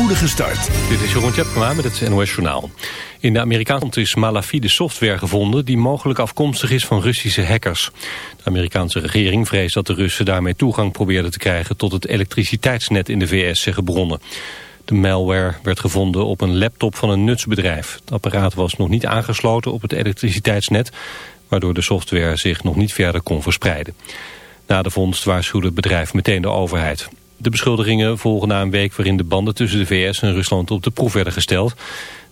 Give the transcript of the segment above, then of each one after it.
spoedige start. Dit is Jeroen Tjepkema met het NOS Journaal. In de Amerikaanse land is malafide software gevonden... die mogelijk afkomstig is van Russische hackers. De Amerikaanse regering vreest dat de Russen daarmee toegang probeerden te krijgen... tot het elektriciteitsnet in de VS, zeggen bronnen. De malware werd gevonden op een laptop van een nutsbedrijf. Het apparaat was nog niet aangesloten op het elektriciteitsnet... waardoor de software zich nog niet verder kon verspreiden. Na de vondst waarschuwde het bedrijf meteen de overheid. De beschuldigingen volgen na een week waarin de banden tussen de VS en Rusland op de proef werden gesteld.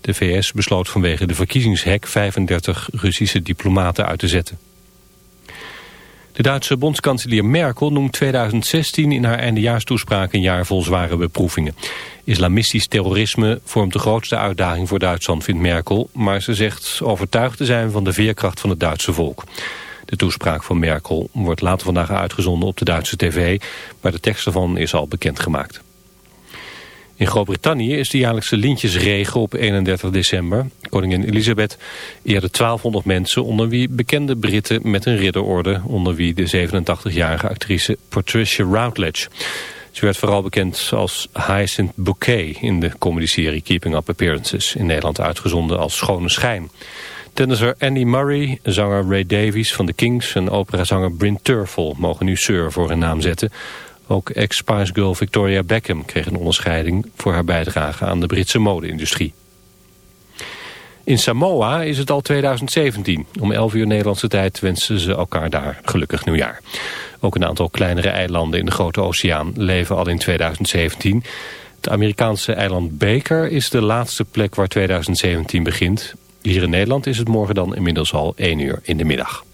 De VS besloot vanwege de verkiezingshek 35 Russische diplomaten uit te zetten. De Duitse bondskanselier Merkel noemt 2016 in haar eindejaarstoespraak een jaar vol zware beproevingen. Islamistisch terrorisme vormt de grootste uitdaging voor Duitsland, vindt Merkel. Maar ze zegt overtuigd te zijn van de veerkracht van het Duitse volk. De toespraak van Merkel wordt later vandaag uitgezonden op de Duitse tv, maar de tekst ervan is al bekendgemaakt. In Groot-Brittannië is de jaarlijkse lintjesregen op 31 december. Koningin Elisabeth eerde 1200 mensen, onder wie bekende Britten met een ridderorde, onder wie de 87-jarige actrice Patricia Routledge. Ze werd vooral bekend als Hyacinth Bouquet in de comedyserie Keeping Up Appearances, in Nederland uitgezonden als Schone Schijn. Tennisser Andy Murray, zanger Ray Davies van de Kings en operazanger Bryn Terfel mogen nu Sir voor hun naam zetten. Ook ex-Spice Girl Victoria Beckham kreeg een onderscheiding voor haar bijdrage aan de Britse mode-industrie. In Samoa is het al 2017. Om 11 uur Nederlandse tijd wensen ze elkaar daar gelukkig nieuwjaar. Ook een aantal kleinere eilanden in de Grote Oceaan leven al in 2017. Het Amerikaanse eiland Baker is de laatste plek waar 2017 begint. Hier in Nederland is het morgen dan inmiddels al 1 uur in de middag.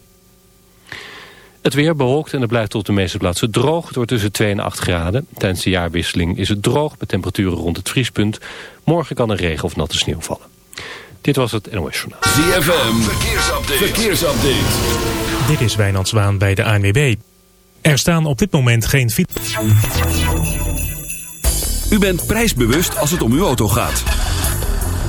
Het weer bewolkt en het blijft op de meeste plaatsen droog. Het wordt tussen 2 en 8 graden. Tijdens de jaarwisseling is het droog met temperaturen rond het vriespunt. Morgen kan er regen of natte sneeuw vallen. Dit was het NOS Journaal. ZFM, verkeersupdate. verkeersupdate. Dit is Wijnand Zwaan bij de ANWB. Er staan op dit moment geen fiets. U bent prijsbewust als het om uw auto gaat.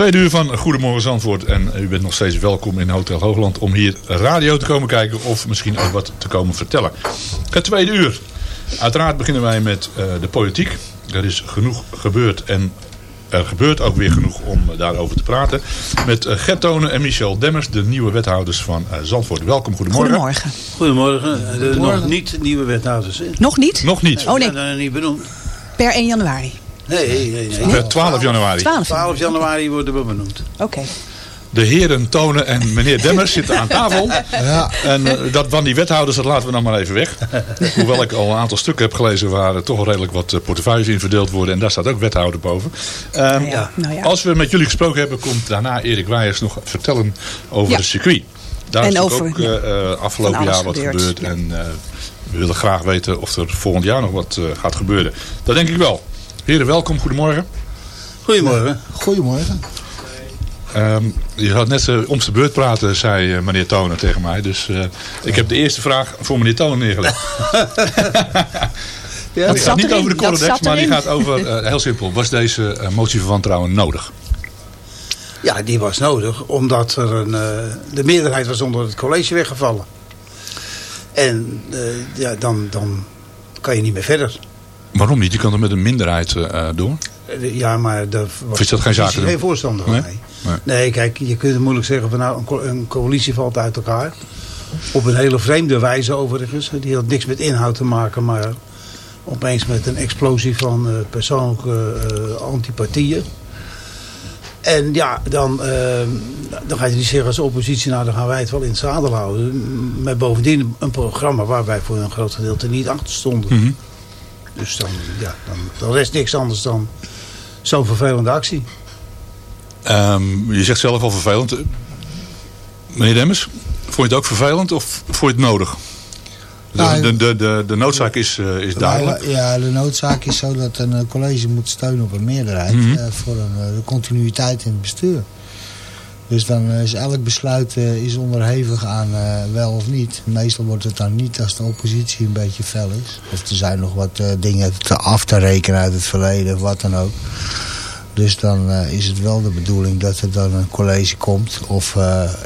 Tweede uur van Goedemorgen Zandvoort. En u bent nog steeds welkom in Hotel Hoogland om hier radio te komen kijken of misschien ook wat te komen vertellen. Het tweede uur. Uiteraard beginnen wij met eh, de politiek. Er is genoeg gebeurd en er gebeurt ook weer genoeg om daarover te praten. Met uh, Gert Tonen en Michel Demmers, de nieuwe wethouders van uh, Zandvoort. Welkom, goedemorgen. Goedemorgen. Goedemorgen. De nog niet nieuwe wethouders. hè? Nog niet? Nog niet. Oh nee, niet benoemd. per 1 januari. Nee, nee, nee. Per 12 januari. 12. 12 januari worden we benoemd. Oké. De heren Tonen en meneer Demmers zitten aan tafel. Ja. En eh, dat van die wethouders, dat laten we dan maar even weg. Hoewel ik al een aantal stukken heb gelezen waar er toch redelijk wat eh, portefeuilles in verdeeld worden. En daar staat ook wethouder boven. Ehm, Ja, nou ja. Als we met jullie gesproken hebben, komt daarna Erik Wijers nog vertellen over Ja. het circuit. Daar is En natuurlijk over- ook eh, eh, afgelopen jaar wat gebeurd. gebeurd. En eh, we willen graag weten of er volgend jaar nog wat gaat gebeuren. Dat denk ik wel. Heren, welkom. Goedemorgen. Goedemorgen. Goedemorgen. Ehm, je gaat net uh, om de beurt praten, zei eh, meneer Tonen tegen mij. Dus eh, ik heb de eerste vraag voor meneer Tonen neergelegd. Ja, die zat gaat niet erin, over de dat Corodex, maar die gaat over, eh, heel simpel, was deze eh, motie van wantrouwen nodig? ja, die was nodig omdat er een, eh, de meerderheid was onder het college weggevallen. En eh, ja, dan, dan kan je niet meer verder. Waarom niet? Je kan er met een minderheid eh, door. Eh, Ja, maar daar was is dat geen doen? geen voorstander van. Nee? Nee. Nee. Nee. kijk, je kunt moeilijk zeggen van nou, een, co- een coalitie valt uit elkaar. Op een hele vreemde wijze overigens. Die had niks met inhoud te maken, maar opeens met een explosie van eh, persoonlijke eh, antipathieën. En ja, dan, eh, dan ga je niet zeggen als oppositie, nou dan gaan wij het wel in het zadel houden. Met bovendien een programma waar wij voor een groot gedeelte niet achter stonden. Mhm. Dus dan, ja, dan, dan rest niks anders dan zo'n vervelende actie. Ehm, je zegt zelf al vervelend. Meneer Demmers, vond je het ook vervelend of vond je het nodig? De, Nou, de, de, de, de noodzaak is, eh, is duidelijk. Ja, de noodzaak is zo dat een eh, college moet steunen op een meerderheid Mhm. eh, voor een, de continuïteit in het bestuur. Dus dan eh, is elk besluit eh, is onderhevig aan eh, wel of niet. Meestal wordt het dan niet als de oppositie een beetje fel is. Of er zijn nog wat dingen te af te rekenen uit het verleden of wat dan ook. Dus dan is het wel de bedoeling dat er dan een college komt of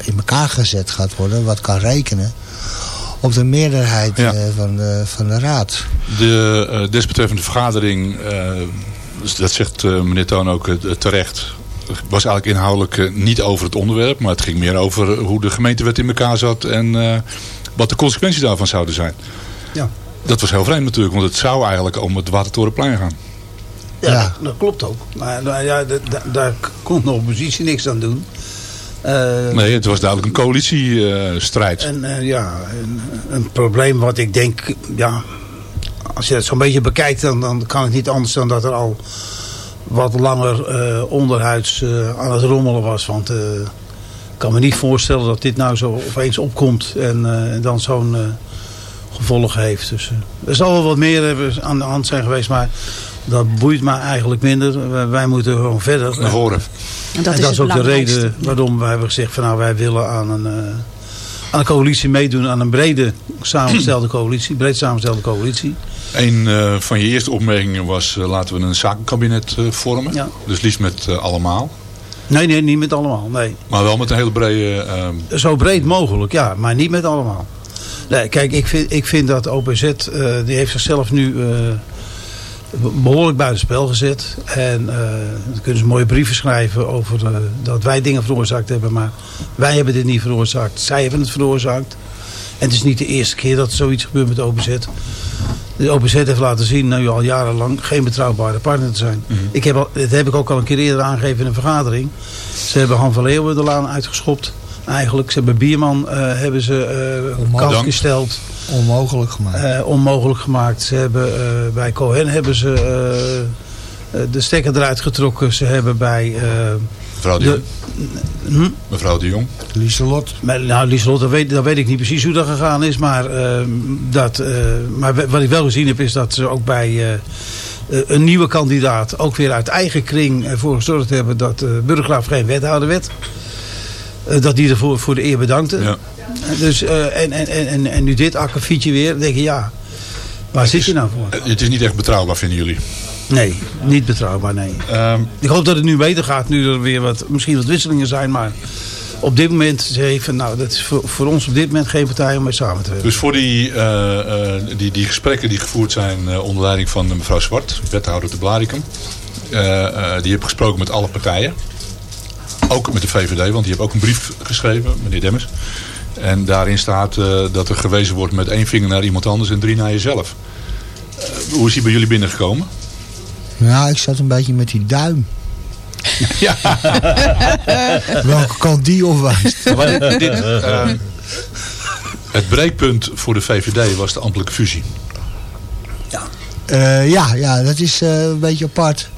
in elkaar gezet gaat worden. Wat kan rekenen op de meerderheid Ja. van, de, van de raad. De desbetreffende vergadering, dat zegt meneer Toon ook terecht, was eigenlijk inhoudelijk eh, niet over het onderwerp. Maar het ging meer over hoe de gemeentewet in elkaar zat en eh, wat de consequenties daarvan zouden zijn. Ja. Dat was heel vreemd natuurlijk, want het zou eigenlijk om het Watertorenplein gaan. Ja, Ja. Dat, dat klopt ook. Maar nou ja, da- da- daar kon de oppositie niks aan doen. Eh, Nee, het was duidelijk een coalitiestrijd. En eh, ja, een, een probleem wat ik denk, ja, als je het zo'n beetje bekijkt, dan, dan kan het niet anders dan dat er al wat langer eh, onderhuids eh, aan het rommelen was. Want eh, ik kan me niet voorstellen dat dit nou zo opeens opkomt en eh, dan zo'n eh, gevolg heeft. Dus eh, er zal wel wat meer aan de hand zijn geweest, maar dat boeit me eigenlijk minder. Wij, wij moeten gewoon verder. Naar voren. En dat en is, dat is het ook de reden waarom wij hebben gezegd van nou wij willen aan een, eh, aan een coalitie meedoen, aan een brede samengestelde coalitie, breed samengestelde coalitie. Een eh, van je eerste opmerkingen was eh, laten we een zakenkabinet eh, vormen. Ja. Dus liefst met allemaal. Nee, nee, niet met allemaal. Nee. Maar wel met een hele brede... Zo breed mogelijk, ja, maar niet met allemaal. Nee, kijk, ik vind, ik vind dat OPZ, die heeft zichzelf nu eh, behoorlijk buitenspel gezet. En dan kunnen ze mooie brieven schrijven over dat wij dingen veroorzaakt hebben. Maar wij hebben dit niet veroorzaakt. Zij hebben het veroorzaakt. En het is niet de eerste keer dat zoiets gebeurt met OPZ. De OPZ heeft laten zien, nu al jarenlang, geen betrouwbare partner te zijn. ik heb al, dat heb ik ook al een keer eerder aangegeven in een vergadering. Ze hebben Han van Leeuwen de laan uitgeschopt. Eigenlijk, ze hebben Bierman uh, hebben ze uh, Onmogelijk. kant gesteld. Onmogelijk gemaakt. Uh, onmogelijk gemaakt. Ze hebben, uh, bij Cohen hebben ze uh, de stekker eruit getrokken. Ze hebben bij... Mevrouw de, de hm? Mevrouw de Jong. Lieselot. Nou, Lieselot, dat weet, dat weet ik niet precies hoe dat gegaan is. Maar, dat, maar wat ik wel gezien heb is dat ze ook bij een nieuwe kandidaat... ook weer uit eigen kring ervoor gezorgd hebben dat uh, Burggraaf geen wethouder werd. Uh, dat die ervoor voor de eer bedankte. Ja. Dus, uh, en, en, en, en nu dit akkefietje weer. Dan denk je, ja, waar het zit is, je nou voor? Het is niet echt betrouwbaar, vinden jullie? Nee, niet betrouwbaar, nee. Ehm, Ik hoop dat het nu beter gaat, nu er weer wat, misschien wat wisselingen zijn. Maar op dit moment van, nou, dat is voor, voor ons op dit moment geen partij om mee samen te werken. dus voor die, eh, eh, die, die gesprekken die gevoerd zijn eh, onder leiding van mevrouw Zwart, wethouder te Blaricum. eh, die heeft gesproken met alle partijen. Ook met de VVD, want die heeft ook een brief geschreven, meneer Demmers. En daarin staat dat er gewezen wordt met één vinger naar iemand anders en drie naar jezelf. Hoe is die bij jullie binnengekomen? Ja, ik zat een beetje met die duim. Ja. Welke kant die opwijst. Maar dit, dit, eh, het breekpunt voor de VVD was de ambtelijke fusie. Eh, ja, ja, dat is eh, een beetje apart.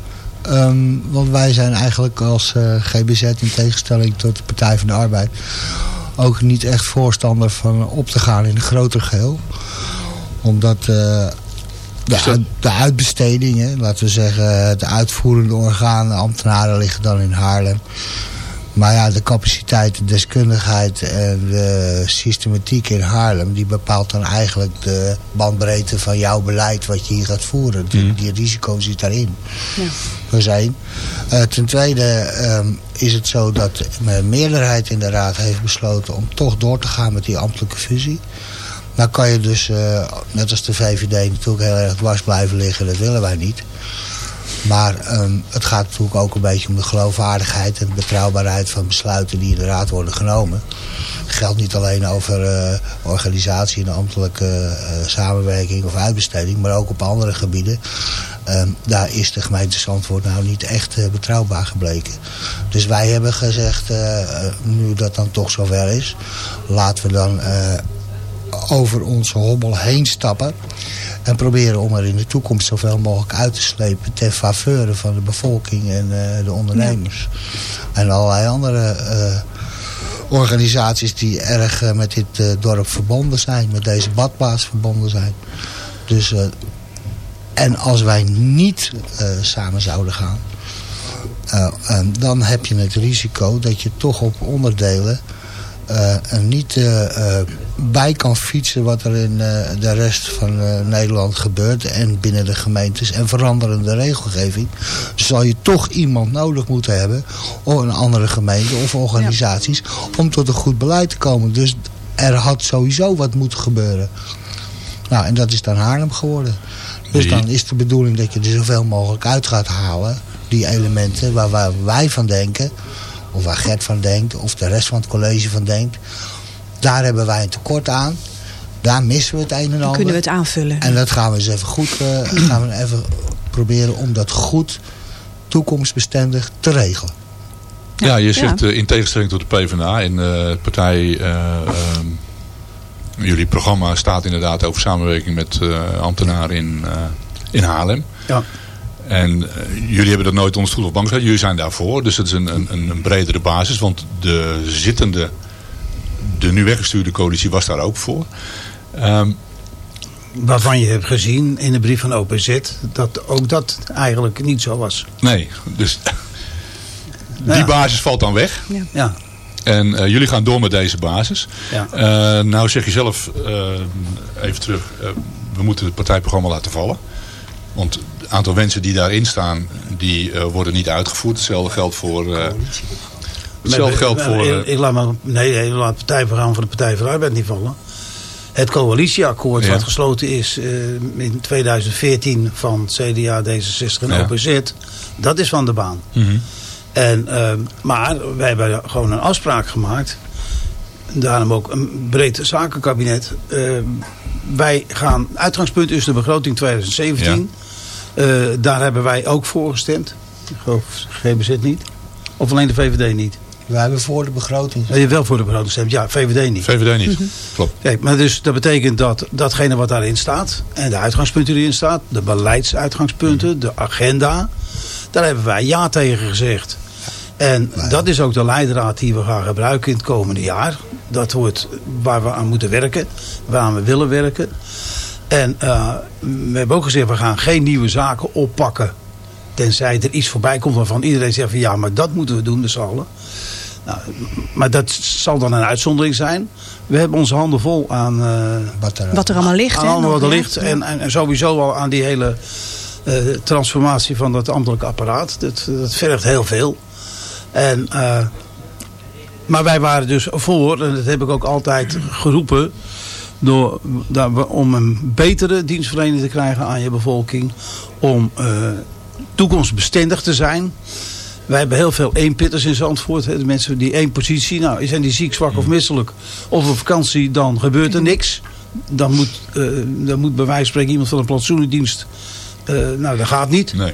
Ehm, want wij zijn eigenlijk als eh, GBZ in tegenstelling tot de Partij van de Arbeid... ook niet echt voorstander van op te gaan in een groter geheel. Omdat eh, de, dat- uit- de uitbesteding, hè, laten we zeggen, de uitvoerende organen, de ambtenaren liggen dan in Haarlem. Maar ja, de capaciteit, de deskundigheid en de systematiek in Haarlem... die bepaalt dan eigenlijk de bandbreedte van jouw beleid wat je hier gaat voeren. Die, die risico zit daarin. Dat is één. Eh, ten tweede ehm, is het zo dat de meerderheid in de raad heeft besloten... om toch door te gaan met die ambtelijke fusie. Nou kan je dus, eh, net als de VVD, natuurlijk heel erg dwars blijven liggen. Dat willen wij niet. Maar ehm, het gaat natuurlijk ook een beetje om de geloofwaardigheid en de betrouwbaarheid van besluiten die in de raad worden genomen. Het geldt niet alleen over eh, organisatie en ambtelijke eh, samenwerking of uitbesteding, maar ook op andere gebieden. Ehm, daar is de gemeente Zandvoort nou niet echt betrouwbaar gebleken. Dus wij hebben gezegd, nu dat dan toch zover is, laten we dan over onze hobbel heen stappen. En proberen om er in de toekomst zoveel mogelijk uit te slepen ten faveur van de bevolking en eh, de ondernemers. En allerlei andere eh, organisaties die erg eh, met dit dorp verbonden zijn. Met deze badplaats verbonden zijn. Dus, en als wij niet samen zouden gaan. dan heb je het risico dat je toch op onderdelen er niet bij kan fietsen wat er in eh, de rest van eh, Nederland gebeurt en binnen de gemeentes en veranderende regelgeving, zal je toch iemand nodig moeten hebben, of een andere gemeente of organisaties, om tot een goed beleid te komen. Dus er had sowieso wat moeten gebeuren. Nou, en dat is dan Haarlem geworden. Dus dan is de bedoeling dat je er zoveel mogelijk uit gaat halen, die elementen waar, waar wij van denken, of waar Gert van denkt, of de rest van het college van denkt. Daar hebben wij een tekort aan. Daar missen we het een en Dan ander. kunnen we het aanvullen. En dat gaan we eens even goed eh, gaan we even proberen om dat goed toekomstbestendig te regelen. Ja, je zegt ja. eh, in tegenstelling tot de PvdA in de partij... eh, ehm, jullie programma staat inderdaad over samenwerking met eh, ambtenaren in, eh, in Haarlem. Ja. En jullie hebben dat nooit onder stoel of bank gezet. Jullie zijn daarvoor. Dus het is een, een, een bredere basis. Want de zittende, de nu weggestuurde coalitie was daar ook voor. Ehm, Waarvan je hebt gezien in de brief van OPZ dat ook dat eigenlijk niet zo was. nee, dus die Ja. basis valt dan weg. Ja, En eh, jullie gaan door met deze basis. ja. Eh, nou zeg je zelf, eh, even terug, eh, we moeten het partijprogramma laten vallen. Want het aantal wensen die daarin staan, die eh, worden niet uitgevoerd. Hetzelfde geldt voor... hetzelfde geldt voor... Ik, eh, ik laat maar, nee, ik laat het partijprogramma van de Partij voor de Arbeid niet vallen. Het coalitieakkoord Ja. wat gesloten is eh, in 2014 van CDA, D66 en Ja. OPZ, dat is van de baan. mhm. En, eh, maar wij hebben gewoon een afspraak gemaakt. Daarom ook een breed zakenkabinet. Eh, wij gaan, uitgangspunt is de begroting 2017. Eh, daar hebben wij ook voor gestemd. Ik geloof GBZ niet. Of alleen de VVD niet. We hebben voor de begroting. Je hebt wel voor de begroting gestemd, ja, VVD niet. VVD niet. Klopt. Kijk, maar dus dat betekent dat datgene wat daarin staat... en de uitgangspunten die erin staat... de beleidsuitgangspunten, de agenda... daar hebben wij ja tegen gezegd. En dat is ook de leidraad die we gaan gebruiken in het komende jaar. Dat wordt waar we aan moeten werken. Waar we willen werken. En eh, we hebben ook gezegd, we gaan geen nieuwe zaken oppakken. Tenzij er iets voorbij komt waarvan iedereen zegt van... ja, maar dat moeten we doen z'n allen. Nou, maar dat zal dan een uitzondering zijn. We hebben onze handen vol aan... eh, Wat er, Wat er allemaal ligt. aan allemaal wat er ligt. En, en, en sowieso al aan die hele eh, transformatie van dat ambtelijke apparaat. Dat, dat vergt heel veel. En, eh, maar wij waren dus voor, en dat heb ik ook altijd geroepen... Door, dat we- om een betere dienstverlening te krijgen aan je bevolking. Om eh, toekomstbestendig te zijn. Wij hebben heel veel eenpitters in Zandvoort. Hè, de mensen die één positie. Nou, zijn die ziek, zwak of misselijk. Of op vakantie, dan gebeurt er niks. Dan moet, eh, dan moet bij wijze van spreken iemand van de plantsoenendienst... eh, nou, dat gaat niet. Nee.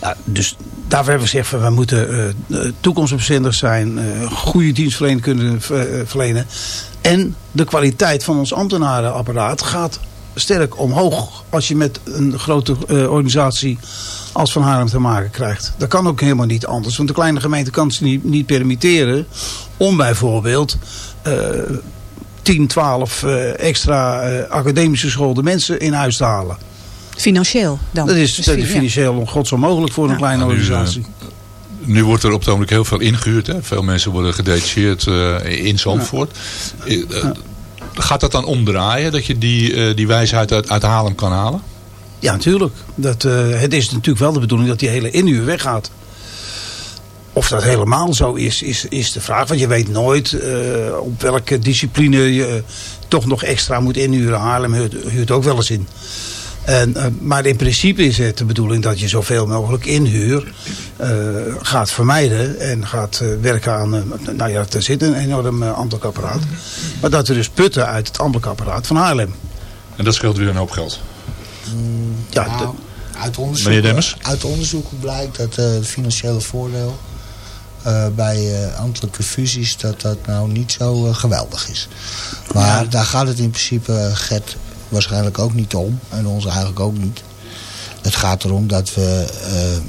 Ja, dus daarvoor hebben we gezegd, van, we moeten eh, eh, toekomstbestendig zijn, eh, goede dienstverlening kunnen ver- verlenen. En de kwaliteit van ons ambtenarenapparaat gaat sterk omhoog als je met een grote eh, organisatie als Van Haarlem te maken krijgt. Dat kan ook helemaal niet anders, want de kleine gemeente kan het niet, niet permitteren om bijvoorbeeld eh 10, 12 eh, extra eh, academische geschoolde mensen in huis te halen. Financieel dan. Dat is, Dus dat is ja. financieel godsonmogelijk voor een kleine Maar nu, eh, organisatie. Nu wordt er op het ogenblik heel veel ingehuurd. Hè? Veel mensen worden gedetacheerd eh, in Zandvoort. Gaat dat dan omdraaien? Dat je die, eh, die wijsheid uit, uit Haarlem kan halen? Ja, natuurlijk. Dat, eh, het is natuurlijk wel de bedoeling dat die hele inhuur weggaat. Of dat helemaal zo is, is, is de vraag. Want je weet nooit eh, op welke discipline je toch nog extra moet inhuren. Haarlem huurt, huurt ook wel eens in. En, eh, maar in principe is het de bedoeling dat je zoveel mogelijk inhuur eh, gaat vermijden. En gaat eh, werken aan, nou ja, er zit een enorm uh, ambtelijk apparaat. Maar dat we dus putten uit het ambtelijk apparaat van Haarlem. En dat scheelt weer een hoop geld. Ja, Nou, de- uit, onderzoek, uit onderzoeken blijkt dat eh, het financiële voordeel eh, bij eh, ambtelijke fusies dat dat nou niet zo geweldig is. Maar daar gaat het in principe Gert waarschijnlijk ook niet om. En ons eigenlijk ook niet. Het gaat erom dat we eh,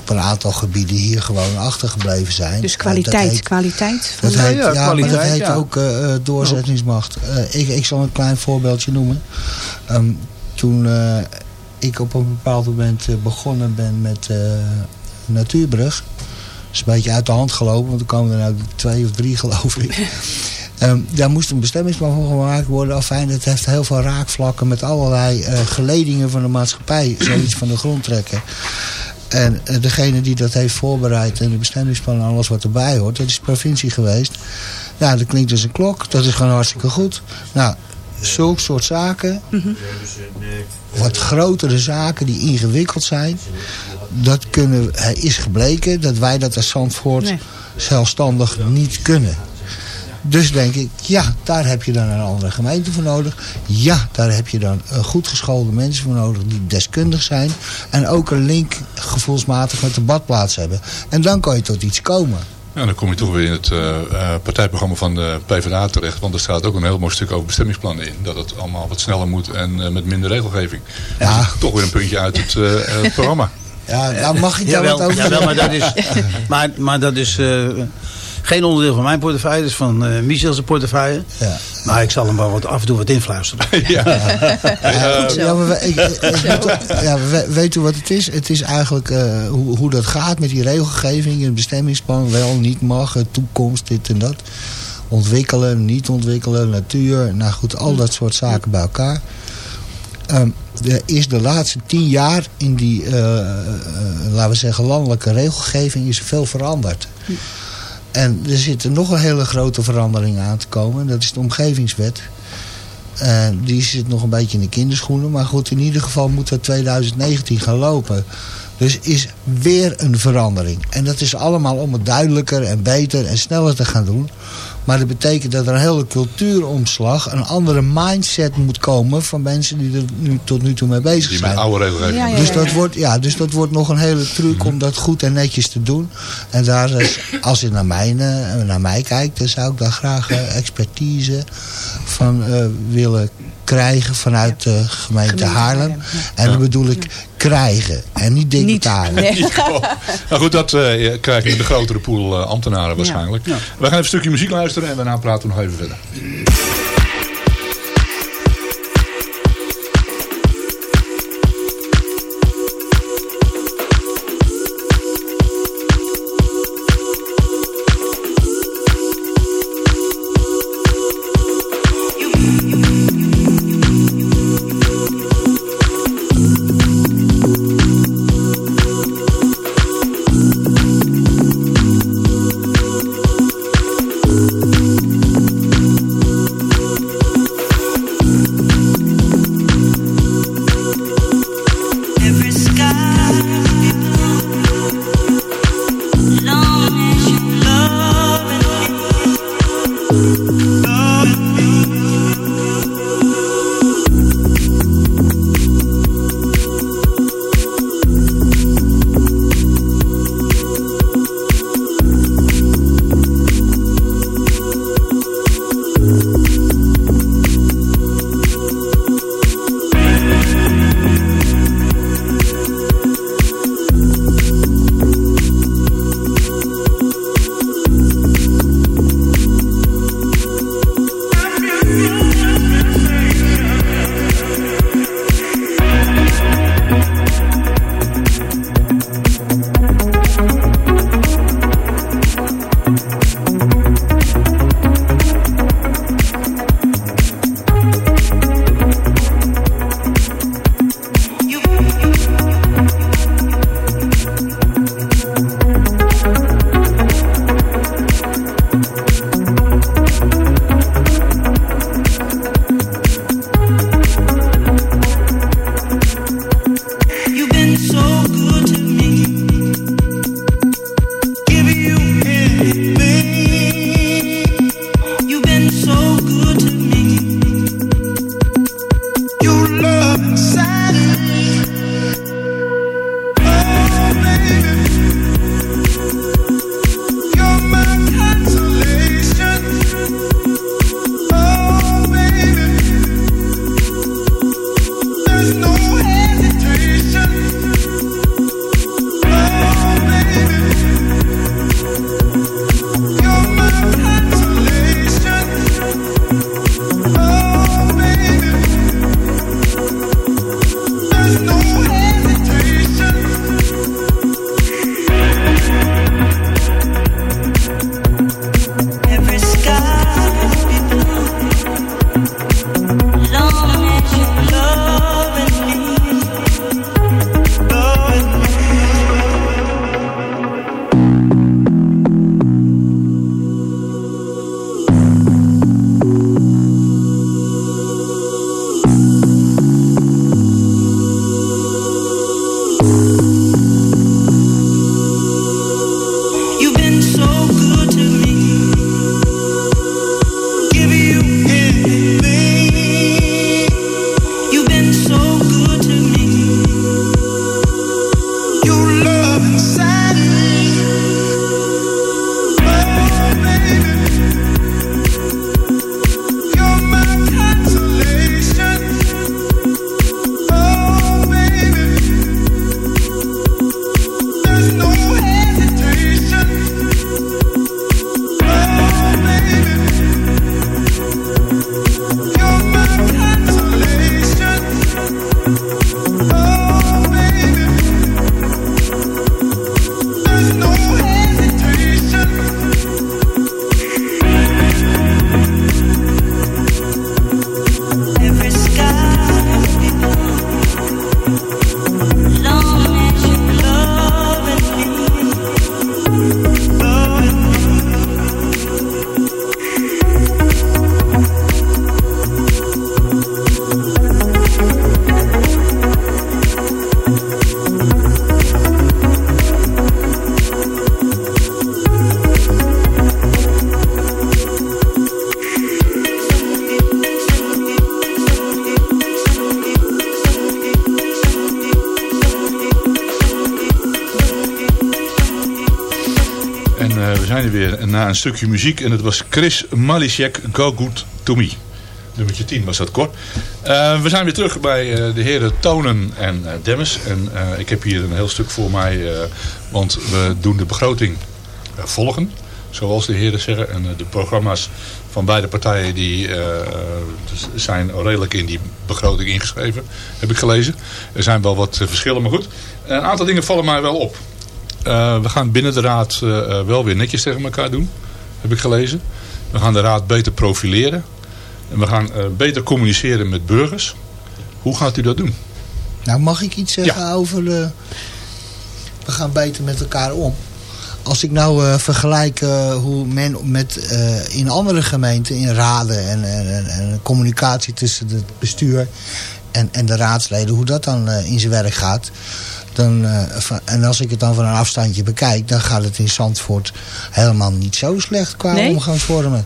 op een aantal gebieden hier gewoon achtergebleven zijn. Dus dat kwaliteit, heet- kwaliteit. Van dat Ja, heet, ja, ja, maar dat kwaliteit, heet ja. ook doorzettingsmacht. Eh, ik, ik zal een klein voorbeeldje noemen. Ehm, toen eh, ik op een bepaald moment eh, begonnen ben met eh, Natuurbrug. is een beetje uit de hand gelopen, want er komen er nou twee of drie geloof ik. Ehm, daar moest een bestemmingsplan voor gemaakt worden. Afijn, het heeft heel veel raakvlakken met allerlei eh, geledingen van de maatschappij. Zoiets van de grond trekken. En eh, degene die dat heeft voorbereid en de bestemmingsplan en alles wat erbij hoort, dat is de provincie geweest. Ja, dat klinkt als een klok. Dat is gewoon hartstikke goed. Nou, zulke soort zaken, wat grotere zaken die ingewikkeld zijn, dat kunnen, eh, is gebleken dat wij dat als Zandvoort Nee. zelfstandig niet kunnen. Dus denk ik, ja, daar heb je dan een andere gemeente voor nodig. Ja, daar heb je dan eh, goed geschoolde mensen voor nodig die deskundig zijn. En ook een link gevoelsmatig met de badplaats hebben. En dan kan je tot iets komen. Ja, dan kom je toch weer in het eh, eh, partijprogramma van de PvdA terecht. Want er staat ook een heel mooi stuk over bestemmingsplannen in. Dat het allemaal wat sneller moet en eh, met minder regelgeving. Ja. Dus toch weer een puntje uit het, eh, het programma. Ja, nou mag ik daar wat over jawel, maar dat is, maar, maar dat is eh, geen onderdeel van mijn portefeuille. Is van eh Michel's portefeuille. Ja. Maar ik zal hem wel wat, af en toe wat influisteren. ja. Ja, ja, maar we, ik, ik- ik moet- ja, we- weet u wat het is? Het is eigenlijk eh, hoe, hoe dat gaat met die regelgeving. Een bestemmingsplan wel, niet mag, toekomst, dit en dat. Ontwikkelen, niet ontwikkelen, natuur. Nou goed, al dat soort zaken bij elkaar. Ehm, er is de laatste tien jaar in die, eh, laten we zeggen, landelijke regelgeving is veel veranderd. En er zit nog een hele grote verandering aan te komen. Dat is de omgevingswet. Die zit nog een beetje in de kinderschoenen. Maar goed, in ieder geval moet dat 2019 gaan lopen. Dus is weer een verandering. En dat is allemaal om het duidelijker en beter en sneller te gaan doen. Maar dat betekent dat er een hele cultuuromslag, een andere mindset moet komen van mensen die er nu, tot nu toe mee bezig Die met zijn. oude regelgeving. Ja, ja, Dus dat, wordt, ja, dus dat wordt nog een hele truc om dat goed en netjes te doen. En daar, is- als je naar mij, eh, naar mij kijkt, dan zou ik daar graag eh, expertise van eh, willen krijgen vanuit de gemeente Gemeente Haarlem. Haarlem, ja. En dat bedoel ik krijgen en niet dik Niet. Nee. Nou goed, dat eh, krijg je met de grotere pool eh, ambtenaren waarschijnlijk. We gaan even een stukje muziek luisteren en daarna praten we nog even verder. Een stukje muziek. En het was Chris Malisiek, Go Good To Me. Nummertje 10 was dat kort. Eh, we zijn weer terug bij eh, de heren Tonen en eh Demmes. En ik heb hier een heel stuk voor mij. want we doen de begroting volgen. Zoals de heren zeggen. En de programma's van beide partijen die, dus zijn redelijk in die begroting ingeschreven. Heb ik gelezen. Er zijn wel wat verschillen, maar goed. Een aantal dingen vallen mij wel op. Eh, we gaan binnen de raad eh, eh, wel weer netjes tegen elkaar doen. Heb ik gelezen. We gaan de raad beter profileren. En we gaan beter communiceren met burgers. Hoe gaat u dat doen? Nou, mag ik iets zeggen over... de? we gaan beter met elkaar om. Als ik nou vergelijk hoe men met, in andere gemeenten, in raden en, en, en, communicatie tussen het bestuur en, en de raadsleden, hoe dat dan in zijn werk gaat. Dan, eh, en als ik het dan van een afstandje bekijk, dan gaat het in Zandvoort helemaal niet zo slecht qua Nee? omgangsvormen.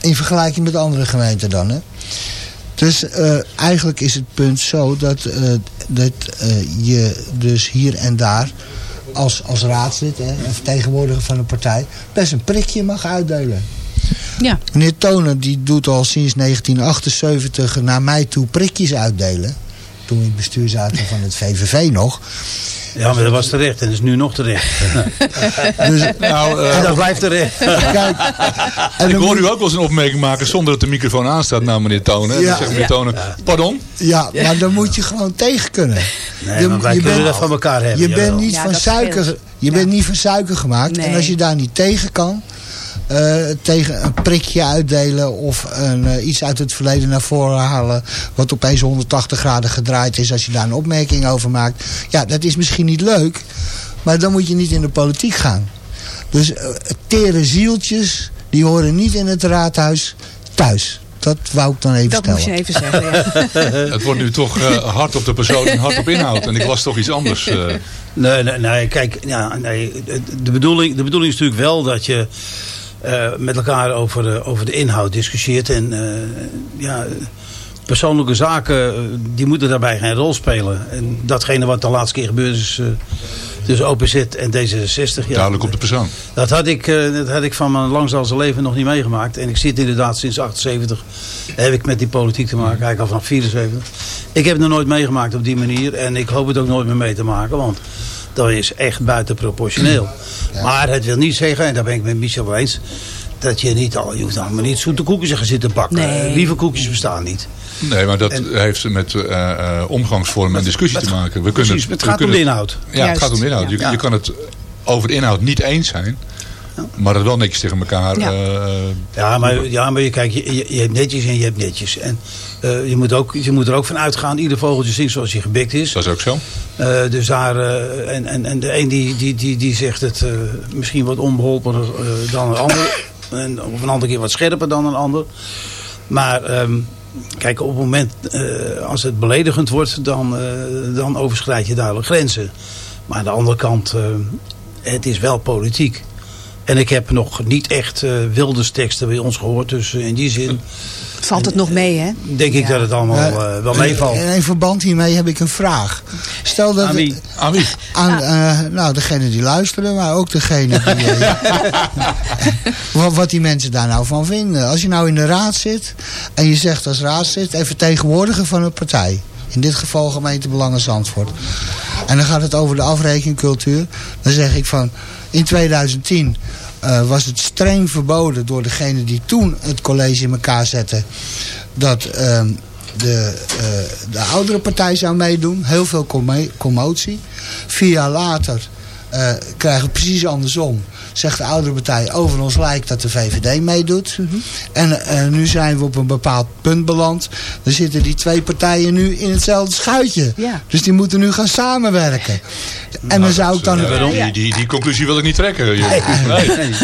In vergelijking met andere gemeenten dan, hè. Dus eh, eigenlijk is het punt zo dat, eh, dat je dus hier en daar als, als raadslid hè, en vertegenwoordiger van een partij best een prikje mag uitdelen. Ja. Meneer Toner die doet al sinds 1978 naar mij toe prikjes uitdelen. Toen we in het bestuur zaten van het VVV nog. Ja, maar dat was terecht en dat is nu nog terecht. Dus, Nou, En dat blijft terecht. kijk, en ik hoor u ook wel eens een opmerking maken zonder dat de microfoon aanstaat naar meneer Tonen. En Ja. dan zegt meneer Tonen, pardon? Ja, maar dan moet je gewoon tegen kunnen. Nee, Je- maar wij je kunnen bent- dat van elkaar hebben. Je bent niet Ja, van suiker, je Ja. bent niet van suiker gemaakt. En als je daar niet tegen kan, eh, tegen een prikje uitdelen of een, eh, iets uit het verleden naar voren halen, wat opeens 180 graden gedraaid is, als je daar een opmerking over maakt. Ja, dat is misschien niet leuk, maar dan moet je niet in de politiek gaan. Dus eh, tere zieltjes, die horen niet in het raadhuis thuis. Dat wou ik dan even Dat stellen. moest je even zeggen, ja. Het wordt nu toch hard op de persoon en hard op inhoud. En ik las toch iets anders. eh. Nee, nee, nee, kijk, ja, nee, de, bedoeling, de bedoeling is natuurlijk wel dat je eh, met elkaar over de, over de inhoud discussieert. En eh, ja, persoonlijke zaken, eh, die moeten daarbij geen rol spelen. En datgene wat de laatste keer gebeurd is eh, tussen OPZ en D66. Ja, Duidelijk op de persoon. Dat had ik, eh, dat had ik van mijn langzaamse leven nog niet meegemaakt. En ik zit inderdaad sinds 78. Heb ik met die politiek te maken. Eigenlijk al vanaf 74. Ik heb het nog nooit meegemaakt op die manier. En ik hoop het ook nooit meer mee te maken. Want dat is echt buitenproportioneel. Maar het wil niet zeggen, en daar ben ik met Michel wel eens. Dat je niet al, je hoeft nou maar niet zoete koekjes gaan zitten bakken. Nee. Eh, Lieve koekjes bestaan niet. Nee, maar dat En- heeft met eh, eh, omgangsvorm en discussie met- te maken. We Precies, kunnen, het gaat om de inhoud. Ja, het gaat om de inhoud. Je, ja. je kan het over de inhoud niet eens zijn. Maar het wel netjes tegen elkaar. Ja. eh, Ja, maar, ja, maar je, kijk, je hebt netjes en je hebt netjes. En eh, je, moet ook, je moet er ook van uitgaan, ieder vogeltje zingt zoals hij gebikt is. dat is ook zo. Eh, dus daar, eh, en, en, en de een die, die, die, die zegt het misschien wat onbeholpener eh, dan een ander. En, of een andere keer wat scherper dan een ander. Maar ehm, kijk, op het moment als het beledigend wordt, dan, dan overschrijd je duidelijk grenzen. Maar aan de andere kant, het is wel politiek. En ik heb nog niet echt eh Wilders-teksten bij ons gehoord. Dus eh, in die zin Valt het nog mee, hè? denk ik dat het allemaal eh, wel meevalt. En in verband hiermee heb ik een vraag. Stel dat Aan wie? Aan wie? aan eh, nou, degene die luisteren, maar ook degene die, wat, wat die mensen daar nou van vinden. Als je nou in de raad zit en je zegt als raadslid en vertegenwoordiger van een partij. In dit geval gemeente Belangen Zandvoort. En dan gaat het over de afrekencultuur. Dan zeg ik van in 2010 eh, was het streng verboden door degene die toen het college in elkaar zette. Dat ehm, de, eh, de oudere partij zou meedoen. Heel veel commo- commotie. Vier jaar later eh, krijgen we precies andersom. Zegt de oudere partij over ons lijkt dat de VVD meedoet. En eh, nu zijn we op een bepaald punt beland. Dan zitten die twee partijen nu in hetzelfde schuitje. Ja. Dus die moeten nu gaan samenwerken. En dan zou ik dan... Eh, die, die, die conclusie wil ik niet trekken. Nee.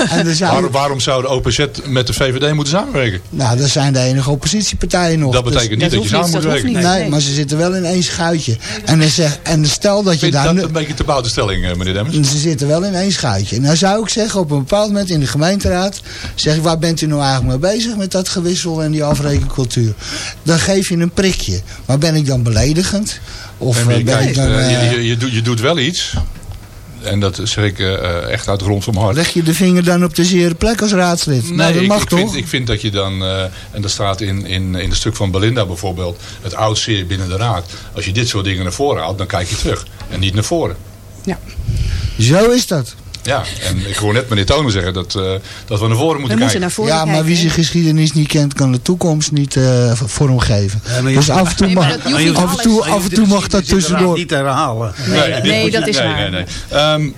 En dan zou, Waar- waarom zou de OPZ met de VVD moeten samenwerken? nou, dat zijn de enige oppositiepartijen nog. Dat Dus- betekent niet dat dat je samen moet werken. Nee, maar ze zitten wel in één schuitje. En, dan zeg, en stel dat je daar... dat nu- een beetje te boute stelling, eh, meneer Demmers. Ze zitten wel in één schuitje. En nou zou ik zeggen, op een bepaald moment in de gemeenteraad... zeg ik, waar bent u nou eigenlijk mee bezig met dat gewissel en die afrekencultuur? Dan geef je een prikje. Maar ben ik dan beledigend? Of Nee, eh, je, ben ik dan... eh, eh, je, je, je, doet, je doet wel iets en dat zeg ik eh, echt uit de grond van mijn hart. Leg je de vinger dan op de zere plek als raadslid? nou, dat ik, mag ik toch? Vind, ik vind dat je dan, eh, en dat staat in, in, in het stuk van Belinda bijvoorbeeld, het oud zeer binnen de raad. Als je dit soort dingen naar voren haalt, dan kijk je terug. En niet naar voren. Zo is dat. Ja, en ik hoor net meneer Tonen zeggen dat, eh, dat we naar voren moeten kijken. ja, maar wie zijn geschiedenis niet kent, kan de toekomst niet eh, vormgemgeven. maar je dus af en toe, Nee, maar mag, af en toe, af en toe mag dat tussendoor. niet te herhalen. nee, moet je- dat is nee, waar. Nee, nee. Ehm,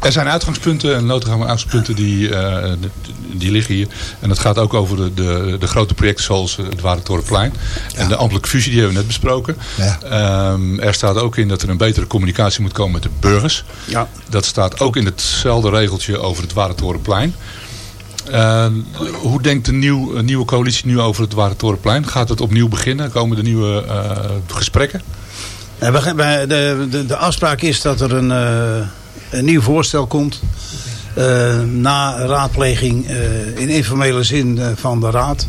er zijn uitgangspunten en noodgaan uitgangspunten die, eh, die liggen hier. En dat gaat ook over de, de, de grote projecten zoals het Warentorenplein. En de ambtelijke fusie die hebben we net besproken. Ja. Ehm, er staat ook in dat er een betere communicatie moet komen met de burgers. Ja. Dat staat ook in hetzelfde regeltje over het Warentorenplein. Ehm, hoe denkt de nieuw, een nieuwe coalitie nu over het Warentorenplein? Gaat het opnieuw beginnen? Komen er nieuwe eh, gesprekken? De, de, de afspraak is dat er een, eh, een nieuw voorstel komt. eh, na raadpleging eh, in informele zin eh, van de raad.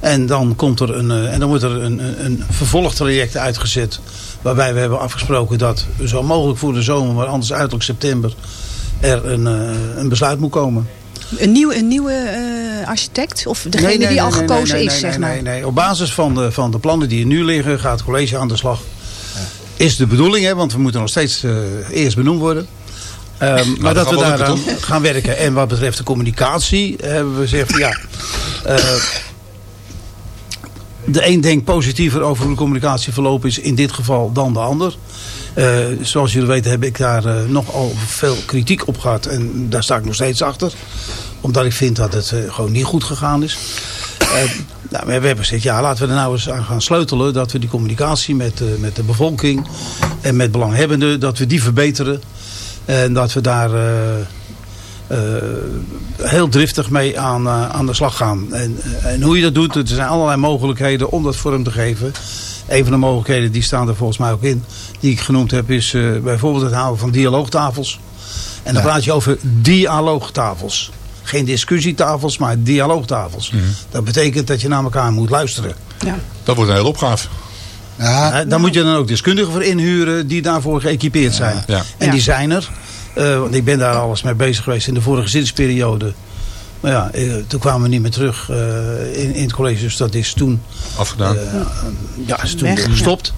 En dan, komt er een, en dan wordt er een, een, vervolgtraject uitgezet. Waarbij we hebben afgesproken dat zo mogelijk voor de zomer, maar anders uiterlijk september, er een, een besluit moet komen. Een, nieuw, een nieuwe architect? Of degene Nee, nee, die al nee, gekozen is, nee, zeg maar? Nee, nee. Op basis van de, van de plannen die er nu liggen gaat het college aan de slag. Is de bedoeling, hè, want we moeten nog steeds eerst benoemd worden. Ehm, maar dat dat we gaat wel daar lukken, gaan werken. En wat betreft de communicatie hebben we gezegd ja... eh, de een denkt positiever over hoe de communicatie verlopen is in dit geval dan de ander. Eh, zoals jullie weten heb ik daar eh, nogal veel kritiek op gehad. En daar sta ik nog steeds achter. Omdat ik vind dat het eh, gewoon niet goed gegaan is. Eh, nou, we hebben gezegd, ja, laten we er nou eens aan gaan sleutelen. Dat we die communicatie met, eh, met de bevolking en met belanghebbenden, dat we die verbeteren. En dat we daar eh, eh, heel driftig mee aan, eh, aan de slag gaan. En, en hoe je dat doet, er zijn allerlei mogelijkheden om dat vorm te geven. Een van de mogelijkheden, die staan er volgens mij ook in, die ik genoemd heb, is eh, bijvoorbeeld het houden van dialoogtafels. En dan Ja. praat je over dialoogtafels. Geen discussietafels, maar dialoogtafels. Dat betekent dat je naar elkaar moet luisteren. Ja. Dat wordt een hele opgave. Ja, Daar moet je dan ook deskundigen voor inhuren die daarvoor geëquipeerd zijn. Ja. En die zijn er. Eh, want ik ben daar alles mee bezig geweest in de vorige zinsperiode. Maar ja, eh, toen kwamen we niet meer terug eh, in, in het college. Dus dat is toen, Afgedaan. ja, is toen Weg, ja. gestopt.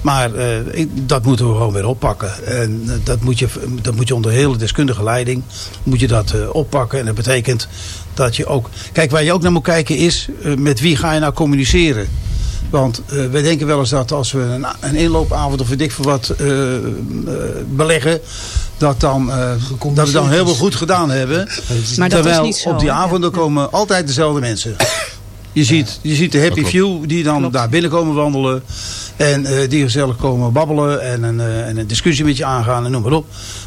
Maar eh, ik- dat moeten we gewoon weer oppakken. En dat moet, je, dat moet je onder hele deskundige leiding moet je dat eh, oppakken. En dat betekent dat je ook... Kijk, waar je ook naar moet kijken is... met wie ga je nou communiceren? Want eh we denken wel eens dat als we een, een inloopavond of weet ik veel wat eh, eh, beleggen... Dat, dan, eh, dat we dan heel veel goed gedaan hebben. Maar dat is Terwijl niet zo, op die avonden komen altijd dezelfde mensen. Je ziet, je ziet de happy few die dan Klopt. daar binnenkomen wandelen. En eh, die gezellig komen babbelen en een, en een discussie met je aangaan en noem maar op.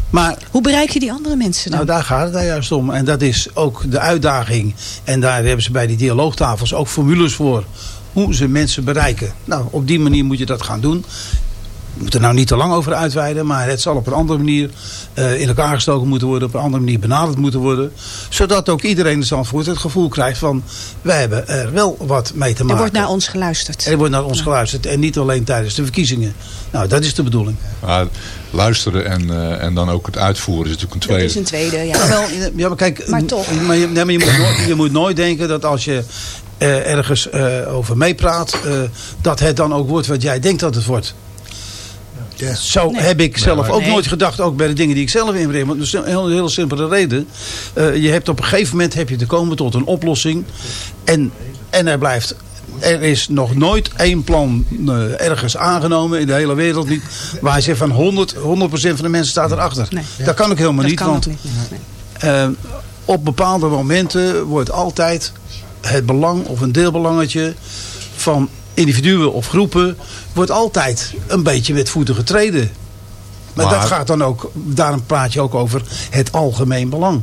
Maar Hoe bereik je die andere mensen dan? nou, daar gaat het daar juist om. En dat is ook de uitdaging. En daar hebben ze bij die dialoogtafels ook formules voor. Hoe ze mensen bereiken. Nou, op die manier moet je dat gaan doen. We moeten er nou niet te lang over uitweiden. Maar het zal op een andere manier eh, in elkaar gestoken moeten worden. Op een andere manier benaderd moeten worden. Zodat ook iedereen in Zandvoort het gevoel krijgt van... wij hebben er wel wat mee te er maken. wordt naar ons geluisterd. Er wordt naar ons geluisterd. En niet alleen tijdens de verkiezingen. Nou, dat is de bedoeling. Maar luisteren en, eh, en dan ook het uitvoeren is natuurlijk een Dat tweede. is een tweede, ja. Wel, ja, maar kijk, Maar toch. Maar je, nee, maar je, moet, nooit, je moet nooit denken dat als je ergens eh, over meepraat, eh, dat het dan ook wordt wat jij denkt dat het wordt. Ja. Zo Nee. heb ik zelf ook Nee. nooit gedacht, ook bij de dingen die ik zelf inbreng. Want dat is een heel, heel simpele reden. Eh, je hebt op een gegeven moment heb je te komen tot een oplossing. En, en er blijft... Er is nog nooit één plan eh, ergens aangenomen in de hele wereld niet. Waar je zegt van 100, 100% van de mensen staat erachter. Nee. Dat kan ook helemaal dat niet. kan want niet. Nee. eh, op bepaalde momenten wordt altijd het belang of een deelbelangetje van individuen of groepen wordt altijd een beetje met voeten getreden. Maar, Maar- dat gaat dan ook, daarom praat je ook over het algemeen belang.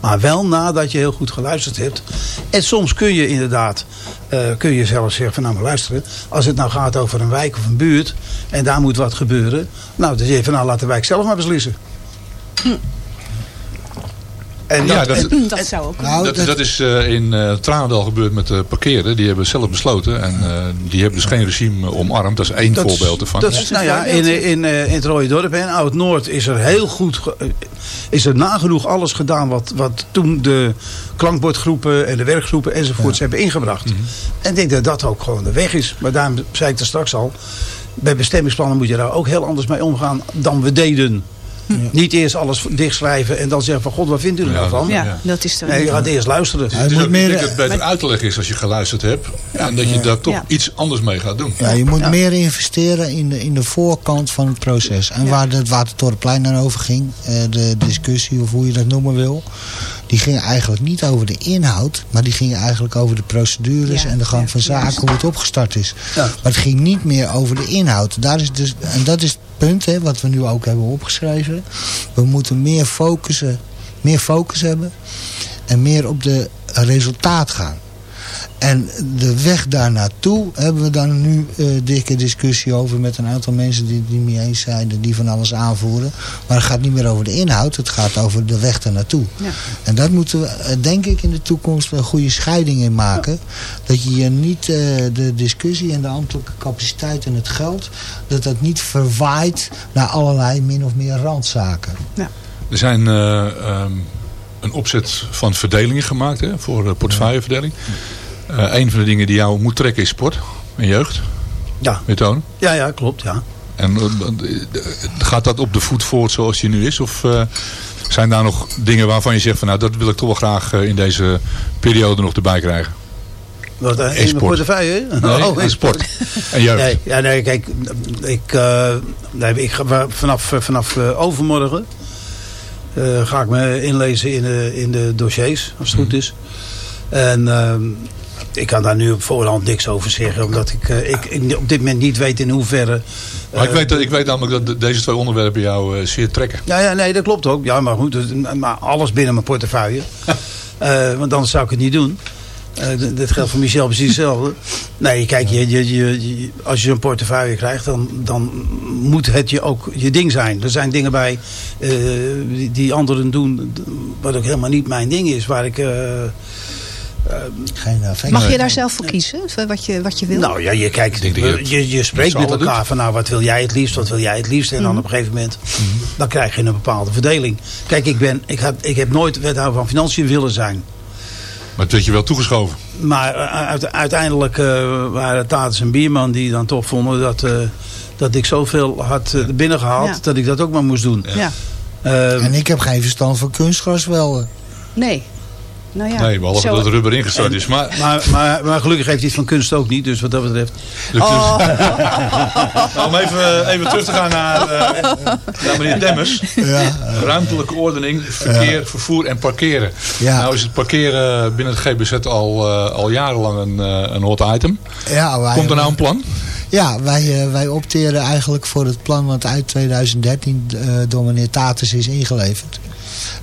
Maar wel nadat je heel goed geluisterd hebt. En soms kun je inderdaad, eh, kun je zelfs zeggen van nou maar luisteren. Als het nou gaat over een wijk of een buurt en daar moet wat gebeuren. Nou dan zeg je van nou laat de wijk zelf maar beslissen. En Ja, dat, dat- dat zou ook Nou, Dat, dat- dat is eh, in eh Tranendal gebeurd met de parkeren. Die hebben zelf besloten. En eh, die hebben dus geen regime omarmd. Dat is één dat is- voorbeeld ervan. Dat is, nou ja, in, in, eh, in het Rode Dorp en Oud-Noord is er heel goed, is er nagenoeg alles gedaan wat, wat toen de klankbordgroepen en de werkgroepen enzovoorts hebben ingebracht. Mhm. En ik denk dat dat ook gewoon de weg is. Maar daarom zei ik er straks al, bij bestemmingsplannen moet je daar ook heel anders mee omgaan dan we deden. Niet eerst alles dichtschrijven en dan zeggen van god, wat vindt u er Ja, nou van? Ja, dat is er. Nee, je gaat eerst luisteren. Ja, Het is ook, meer, dat het beter uit te leggen is als je geluisterd hebt. En dat je daar toch Ja. iets anders mee gaat doen. ja, je moet meer investeren in de, in de voorkant van het proces. En waar het Watertorenplein dan over ging, eh, de discussie of hoe je dat noemen wil. Die ging eigenlijk niet over de inhoud, maar die ging eigenlijk over de procedures Ja, en de gang ja, van zaken, juist. hoe het opgestart is. Ja. Maar het ging niet meer over de inhoud. Daar is dus, en dat is het punt hè, wat we nu ook hebben opgeschreven. We moeten meer focussen, meer focus hebben en meer op de resultaat gaan. En de weg daar naartoe hebben we dan nu eh dikke discussie over met een aantal mensen die het niet mee eens zijn die van alles aanvoeren. Maar het gaat niet meer over de inhoud, het gaat over de weg daar naartoe. Ja. En dat moeten we, eh, denk ik, in de toekomst een goede scheiding in maken. Dat je je niet eh, de discussie en de ambtelijke capaciteit en het geld, dat dat niet verwaait naar allerlei min of meer randzaken. Er zijn eh, ehm, een opzet van verdelingen gemaakt hè, voor de portefeuilleverdeling. Eh, een van de dingen die jou moet trekken is sport en jeugd. Ja. Met tonen. Ja, ja, klopt. Ja. En eh, eh, gaat dat op de voet voort zoals die nu is? Of eh, zijn daar nog dingen waarvan je zegt van nou dat wil ik toch wel graag eh, in deze periode nog erbij krijgen? Wat, eh, in sport. portefeuille? Nee, Oh, en sport. En jeugd. Nee, ja, nee, kijk, ik, eh, nee, ik ga vanaf, eh, vanaf eh, overmorgen eh, ga ik me inlezen in de, in de dossiers, als het goed is. En ehm, ik kan daar nu op voorhand niks over zeggen, omdat ik, eh, ik, ik op dit moment niet weet in hoeverre... Maar ik eh, weet, dat, ik weet namelijk dat de- deze twee onderwerpen jou eh, zeer trekken. Ja, ja, nee, dat klopt ook. Ja, maar goed, maar alles binnen mijn portefeuille. Want anders zou ik het niet doen. D- dat geldt voor Michel precies hetzelfde. Nee, kijk, je, je, je, als je een portefeuille krijgt, dan, dan moet het je ook je ding zijn. Er zijn dingen bij die, die anderen doen, wat ook helemaal niet mijn ding is. Waar ik, Effect. Mag je daar zelf voor kiezen, wat je, wat je wil? nou ja, je kijkt, je je, je spreekt met elkaar doet. van nou, wat wil jij het liefst, wat wil jij het liefst. En dan op een gegeven moment, dan krijg je een bepaalde verdeling. Kijk, ik, ben, ik, heb, ik heb nooit wethouder van Financiën willen zijn. Maar het werd je wel toegeschoven. Maar eh, uite- uiteindelijk eh, waren Tatus en Bierman die dan toch vonden dat, eh, dat ik zoveel had eh, binnengehaald Ja. dat ik dat ook maar moest doen. Ja. Eh, En ik heb geen verstand van kunstgrasvelden. Nee. Nou ja. nee, behalve Zo- dat het rubber ingestort is. Maar, maar, maar, maar gelukkig heeft hij het van kunst ook niet, dus wat dat betreft. Nou, om even, even terug te gaan naar, eh, naar meneer Demmers. Ja, Ruimtelijke ordening, verkeer, vervoer en parkeren. Ja. Nou is het parkeren binnen het GBZ al, eh, al jarenlang een, eh, een hot item. ja, wij, Komt er nou een plan? Ja, wij, wij opteren eigenlijk voor het plan wat uit 2013 eh, door meneer Tatus is ingeleverd.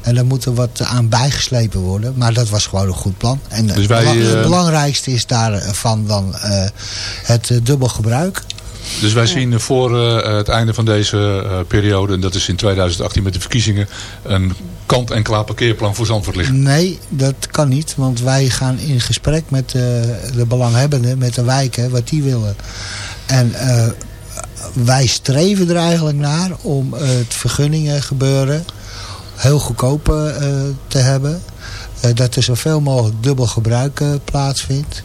En daar moet er wat aan bijgeslepen worden. Maar dat was gewoon een goed plan. En Dus het, wij, bela- het eh, belangrijkste is daarvan dan eh, het eh, dubbel gebruik. Dus wij zien voor eh, het einde van deze eh, periode, en dat is in 2018 met de verkiezingen, een kant-en-klaar parkeerplan voor Zandvoort liggen. Nee, dat kan niet. Want wij gaan in gesprek met eh, de belanghebbenden, met de wijken, wat die willen. En eh, wij streven er eigenlijk naar om eh, het vergunningen gebeuren heel goedkoop eh, te hebben. Eh, dat er zoveel mogelijk dubbel gebruik eh, plaatsvindt.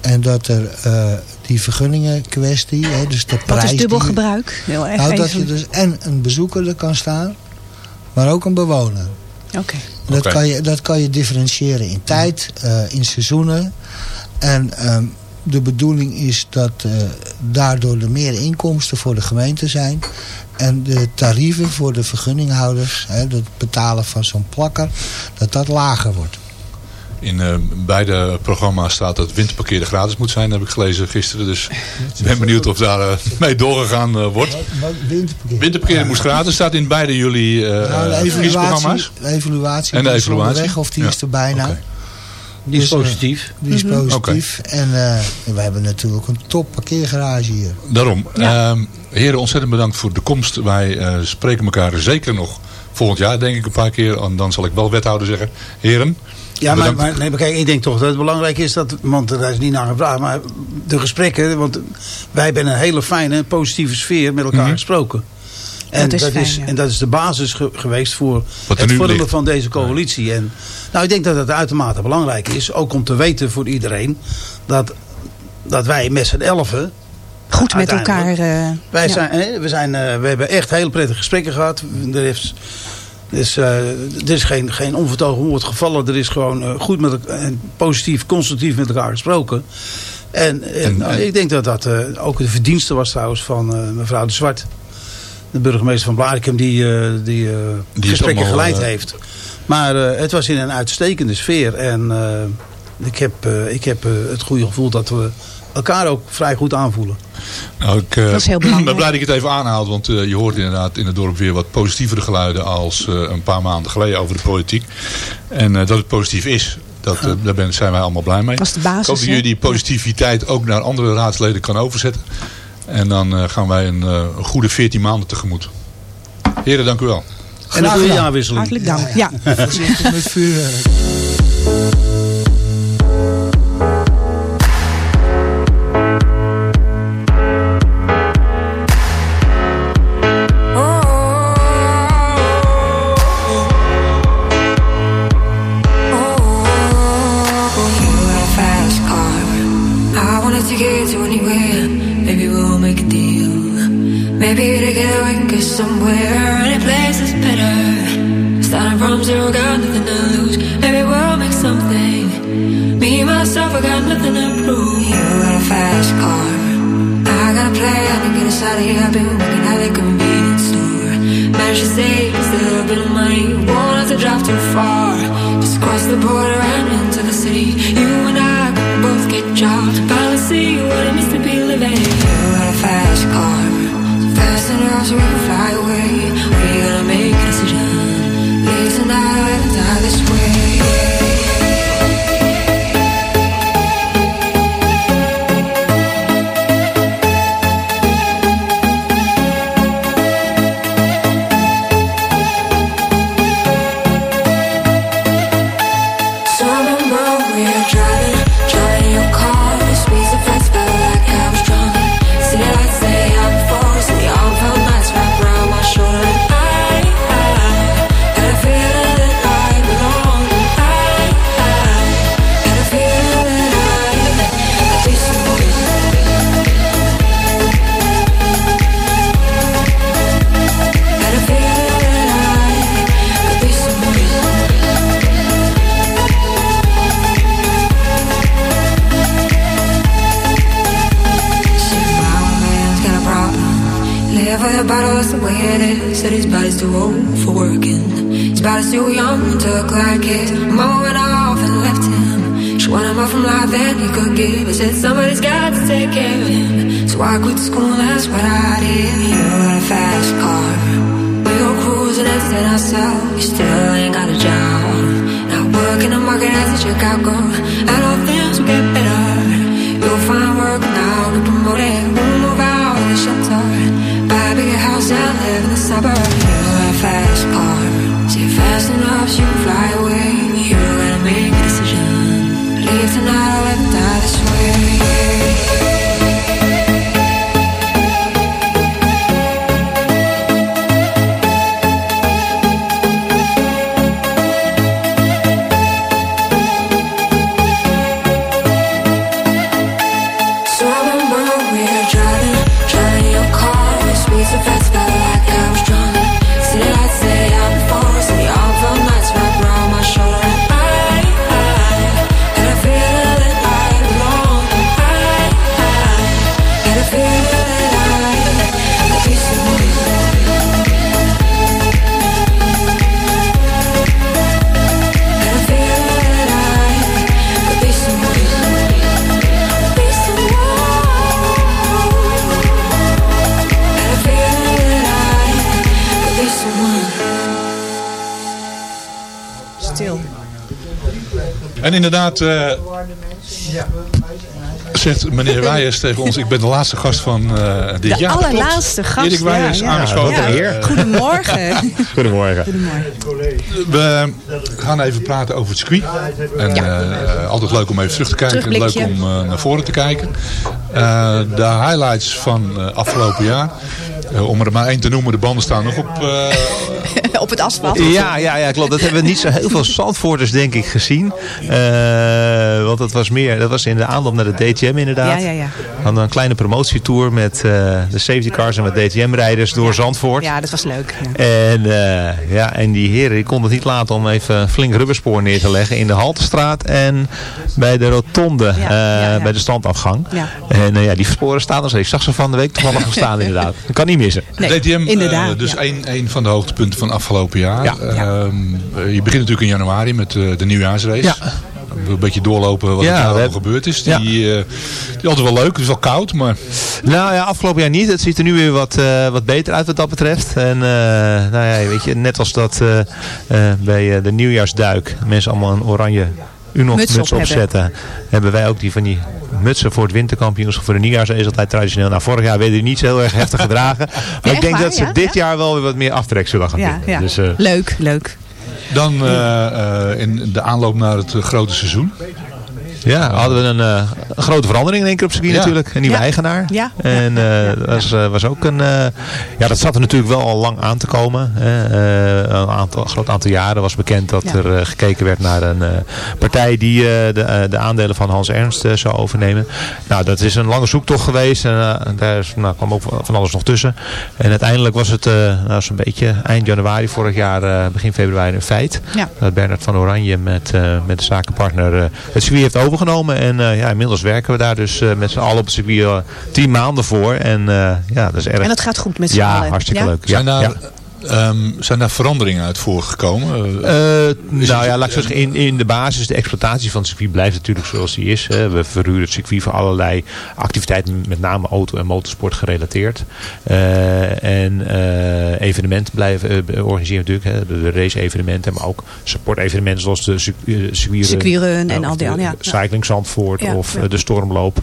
En dat er eh, die vergunningen kwestie, hè, dus de prijs... Wat is dubbel die- gebruik? Heel erg Nou, dat je dus en een bezoeker er kan staan, maar ook een bewoner. Oké. Dat, kan je, dat kan je differentiëren in tijd, eh, in seizoenen. En ehm, de bedoeling is dat eh, daardoor er meer inkomsten voor de gemeente zijn. En de tarieven voor de vergunninghouders, hè, het betalen van zo'n plakker, dat dat lager wordt. In eh, beide programma's staat dat winterparkeren gratis moet zijn, heb ik gelezen gisteren. Dus ik ben benieuwd of daar eh, mee doorgegaan wordt. Winterparkeren moest gratis, staat in beide jullie Nou, de evaluatie, de evaluatie, En de evaluatie? of die Ja. is er bijna. Die is Dus, eh, positief. Die is Mhm. positief. En eh, we hebben natuurlijk een top parkeergarage hier. Daarom. Ehm, heren, ontzettend bedankt voor de komst. Wij eh, spreken elkaar zeker nog volgend jaar denk ik een paar keer. En dan zal ik wel wethouder zeggen. Heren. Ja, maar, nee, maar kijk, ik denk toch dat het belangrijk is dat, want daar is niet naar gevraagd, maar de gesprekken, want wij hebben een hele fijne, positieve sfeer met elkaar Mhm. gesproken. En Dat is dat, fijn, is, ja. en dat is de basis ge- geweest voor Wat er het vormen ligt. van deze coalitie. En, nou, ik denk dat het uitermate belangrijk is, ook om te weten voor iedereen, dat, dat wij met z'n elfen Goed met elkaar. eh, wij ja. zijn, hè, we, zijn, eh, we hebben echt hele prettige gesprekken gehad. Er is, dus, eh, er is geen, geen onvertogen woord gevallen. Er is gewoon goed met elkaar, en positief, constructief met elkaar gesproken. En, en, En- nou, en- ik denk dat dat eh, ook de verdienste was trouwens van eh, mevrouw de Zwart. De burgemeester van Blarikum die, eh, die, eh, is gesprekken allemaal, geleid eh, heeft. Maar eh, het was in een uitstekende sfeer. En eh, ik heb, eh, ik heb eh, het goede gevoel dat we elkaar ook vrij goed aanvoelen. Nou, ik eh, Dat is heel ben belangrijk. blij dat ik het even aanhaal. Want eh, je hoort inderdaad in het dorp weer wat positievere geluiden als eh, een paar maanden geleden over de politiek. En eh, dat het positief is. Dat, daar ben, zijn wij allemaal blij mee. Dat is de basis, Ik hoop dat jullie die positiviteit ook naar andere raadsleden kan overzetten. En dan eh, gaan wij een, eh, goede 14 maanden tegemoet. Heren, dank u wel. En een goede jaarwisseling. Hartelijk dank. Ja. Voorzichtig met vuurwerk. Inderdaad, eh, zegt meneer Wijers tegen ons, ik ben de laatste gast van eh, dit De jaar. Klopt. allerlaatste gast, Erik Wijers, ja, ja. aangeschoven. Ja, Eh, Goedemorgen. Goedemorgen. We gaan even praten over het circuit. En eh, altijd leuk om even terug te kijken. en Leuk om eh, naar voren te kijken. Eh, de highlights van eh, afgelopen jaar. Eh, om er maar één te noemen, de banden staan nog op. Op het asfalt. Ja, ja, ja, klopt. Dat hebben we niet zo heel veel Zandvoorters denk ik gezien. Eh, want dat was meer, dat was in de aanloop naar de DTM inderdaad. Ja, ja, ja. We hadden een kleine promotietour met eh, de safety cars en met DTM-rijders door Zandvoort. Ja, dat was leuk. Ja. En, eh, ja, en die heren die konden het niet laten om even een flink rubberspoor neer te leggen in de Haltestraat en bij de rotonde, eh, ja, ja. bij de standafgang. Ja. En ja, die sporen staan er steeds. Ik zag ze van de week toevallig nog staan inderdaad. Dat kan niet missen. Nee, DTM, inderdaad, dus ja. één één van de hoogtepunten van afgelopen jaar. Ja. Ehm, eh, je begint natuurlijk in januari met eh, de nieuwjaarsrace. Ja. Een beetje doorlopen wat Ja, er nou al gebeurd is. Ja. Die, eh, die is altijd wel leuk. Het is wel koud, maar Nou ja, afgelopen jaar niet. Het ziet er nu weer wat, wat beter uit wat dat betreft. En nou ja, weet je, net als dat bij de nieuwjaarsduik mensen allemaal een oranje Unox Muts muts op opzetten. Hebben. wij ook die van die mutsen voor het winterkampioenschap. Voor de nieuwjaarsrace is altijd traditioneel. Nou, vorig jaar werden die niet zo heel erg heftig gedragen. Maar ik denk waar? dat ze Ja? dit jaar wel weer wat meer aftrek zullen gaan Ja, ja. Dus, eh, Leuk, leuk. dan eh, eh, in de aanloop naar het grote seizoen. Ja, hadden we een, eh, een grote verandering in één keer op circuit Ja. natuurlijk. Een nieuwe Ja. eigenaar. Ja. En eh, dat was, eh, was ook een... eh, ja, dat zat er natuurlijk wel al lang aan te komen. hè. Eh, een aantal, een groot aantal jaren was bekend dat Ja. er eh, gekeken werd naar een eh, partij die eh, de, eh, de aandelen van Hans Ernst eh, zou overnemen. Nou, dat is een lange zoektocht geweest. En eh, daar is, nou, kwam ook van alles nog tussen. En uiteindelijk was het uh, nou, zo'n beetje eind januari vorig jaar, eh, begin februari een feit. Ja. Dat Bernard van Oranje met, eh, met de zakenpartner eh, het circuit heeft overgenomen. En eh, ja, inmiddels werken we daar dus eh, met z'n allen op het circuit eh, tien maanden voor. En eh, ja, dat is erg... En dat gaat goed met z'n ja, allen. hartstikke Ja? leuk. Ja, Zijn daar, ehm, zijn daar veranderingen uit voorgekomen? Eh, Is nou het- ja, laat ik zo zeggen, in, in de basis, de exploitatie van het circuit blijft natuurlijk zoals die is. Hè. We verhuren het circuit voor allerlei activiteiten, met name auto- en motorsport gerelateerd. Eh, en eh, evenementen blijven organiseren natuurlijk, hè. de, de race-evenementen, maar ook supportevenementen zoals de cir- circuitrun, Circuitrun en al die de andere, ja. Cycling Zandvoort Ja, of ja. de stormloop,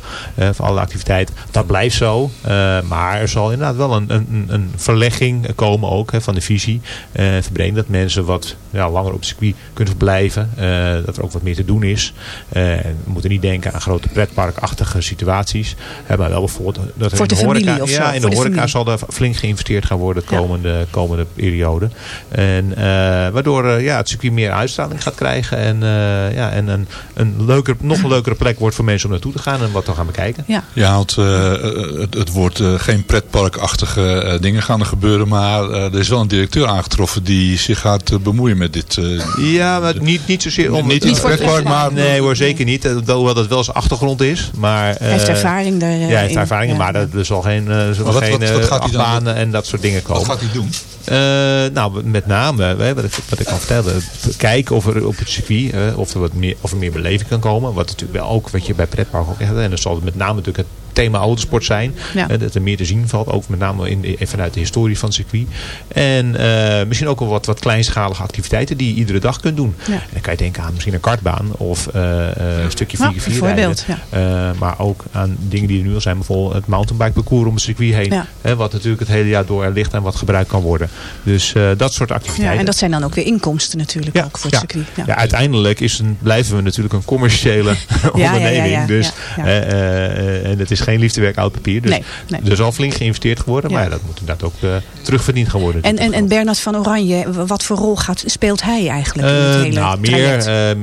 voor alle activiteiten. Dat blijft zo, eh, maar er zal inderdaad wel een, een, een verlegging komen ook hè, van de visie. Eh verbreden dat mensen wat ja, langer op het circuit kunnen verblijven. eh, dat er ook wat meer te doen is. Eh, en we moeten niet denken aan grote pretparkachtige situaties. Maar wel bijvoorbeeld dat er Voor in de de horeca, familie of zo, ja, in de de horeca familie. zal er flink geïnvesteerd gaan worden de Ja. komende, komende periode. En, eh, waardoor ja, het circuit meer uitstraling gaat krijgen. En, eh, ja, en een, een leuker, nog een leukere plek wordt voor mensen om naartoe te gaan en wat te gaan bekijken. Ja. Je haalt eh, het, het woord geen pretparkachtige eh, dingen gaan er gebeuren. Maar eh, er is wel een directeur aangetroffen die zich gaat eh, bemoeien met dit. eh, Ja, maar niet, niet zozeer om... Niet in het maar... Nee hoor, zeker niet. Eh, Hoewel dat wel zijn achtergrond is. Maar, Hij heeft ervaring daar. Ja, hij heeft in. ervaring, Ja. maar er, er zal geen, zal wat- geen wat- wat gaat hij dan en dat soort dingen komen. Wat gaat hij doen? Eh, nou, met name, hè, wat, ik, wat ik kan vertellen, kijken of er op het circuit, of, er wat meer, of er meer beleving kan komen. Wat natuurlijk wel ook, wat je bij pretpark ook hebt. En dan zal met name natuurlijk het thema autosport zijn. Ja. dat er meer te zien valt, ook met name in, de- vanuit de historie van het circuit. En eh, misschien ook wel wat, wat kleinschalige activiteiten die je iedere dag kunt doen. Ja. En dan kan je denken aan misschien een kartbaan of eh, een stukje Ja, 4x4 bijvoorbeeld, rijden. Maar ook aan dingen die er nu al zijn. Bijvoorbeeld het mountainbike parcours om het circuit heen. Ja. Wat natuurlijk het hele jaar door er ligt en wat gebruikt kan worden. Dus eh, dat soort activiteiten. Ja, en dat zijn dan ook weer inkomsten natuurlijk ook voor het ja. circuit. Ja. Ja, uiteindelijk is een, blijven we natuurlijk een commerciële onderneming. dus, eh, eh, en het is geen liefdewerk oud papier. Dus Nee, nee. er zal flink geïnvesteerd worden. Ja. Maar dat moet inderdaad ook eh, terugverdiend gaan worden. En, en, en Bernard van Oranje, wat voor rol gaat, speelt hij eigenlijk in Eh, het hele nou, meer, eh,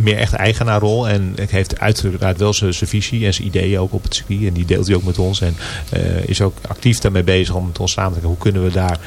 meer echt eigenaarrol. En het heeft uiteraard wel zijn visie en zijn ideeën ook op het circuit. En die deelt hij ook met ons. En eh, is ook actief daarmee bezig om met ons samen te kijken. Hoe kunnen we daar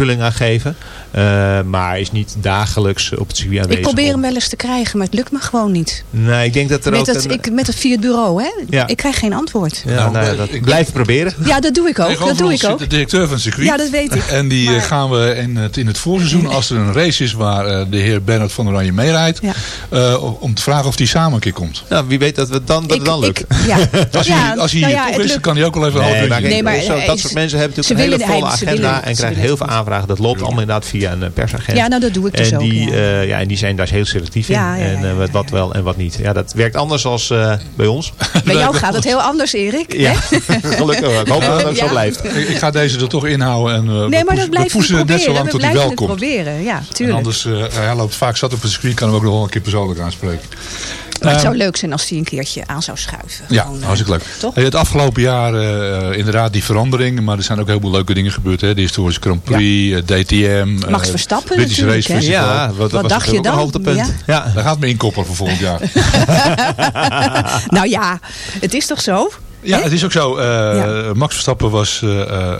invulling aan geven. Eh, maar is niet dagelijks op het circuit aanwezig. ik probeer om- hem wel eens te krijgen, maar het lukt me gewoon niet. Nee, ik denk dat er Met ook... het, een- ik, met het via het bureau, hè? Ja. Ik krijg geen antwoord. Ja, Nou, nou ja, ik- dat ik- blijf proberen. Ja, dat doe ik ook. Dat doe ik ook. de directeur van het circuit. Ja, dat weet ik. En die eh, Maar- gaan we in het, in het voorseizoen, als er een race is waar eh, de heer Bernard van Oranje meerijdt, Ja. eh, om te vragen of die samen een keer komt. Nou, wie weet dat, we dan, dat het dan lukt. ja. Als hij, Ja, als hij nou hier ja, toch het is, dan kan hij ook wel even een Nee, maar, Nee, maar, zo, dat soort mensen hebben natuurlijk een hele volle agenda en krijgen heel veel aanvragen. Dat loopt allemaal inderdaad via een eh, persagent. Ja, nou, dat doe ik dus en ook, Die, ja. eh, ja, en die zijn daar heel selectief in. Ja, ja, ja, en eh, wat, wat wel en wat niet. Ja, dat werkt anders als eh, bij ons. Bij jou gaat het heel anders, Erik. Ja, gelukkig. Ik hoop dat het ook zo blijft. Ik, ik ga deze er toch inhouden en eh, Nee, maar dat blijven we het net zo proberen. lang We tot hij wel komt. proberen, ja, En tuurlijk. anders, eh, hij loopt vaak zat op het circuit, kan hem ook nog wel een keer persoonlijk aanspreken. Maar het Ehm, zou leuk zijn als hij een keertje aan zou schuiven. Ja, Gewoon, eh, hartstikke leuk. Toch? Hey, het afgelopen jaar eh, inderdaad die verandering, maar er zijn ook heel veel leuke dingen gebeurd. Hè? De historische Grand Prix, eh, DTM, Max Verstappen British natuurlijk, Race hè? Festival. Ja, wat, Wat was dacht je ook dan? een hoogtepunt. Ja. Ja. Daar gaat me inkoppen voor volgend jaar. Nou ja, het is toch zo? Ja, het is ook zo. eh, Max Verstappen was eh, eh,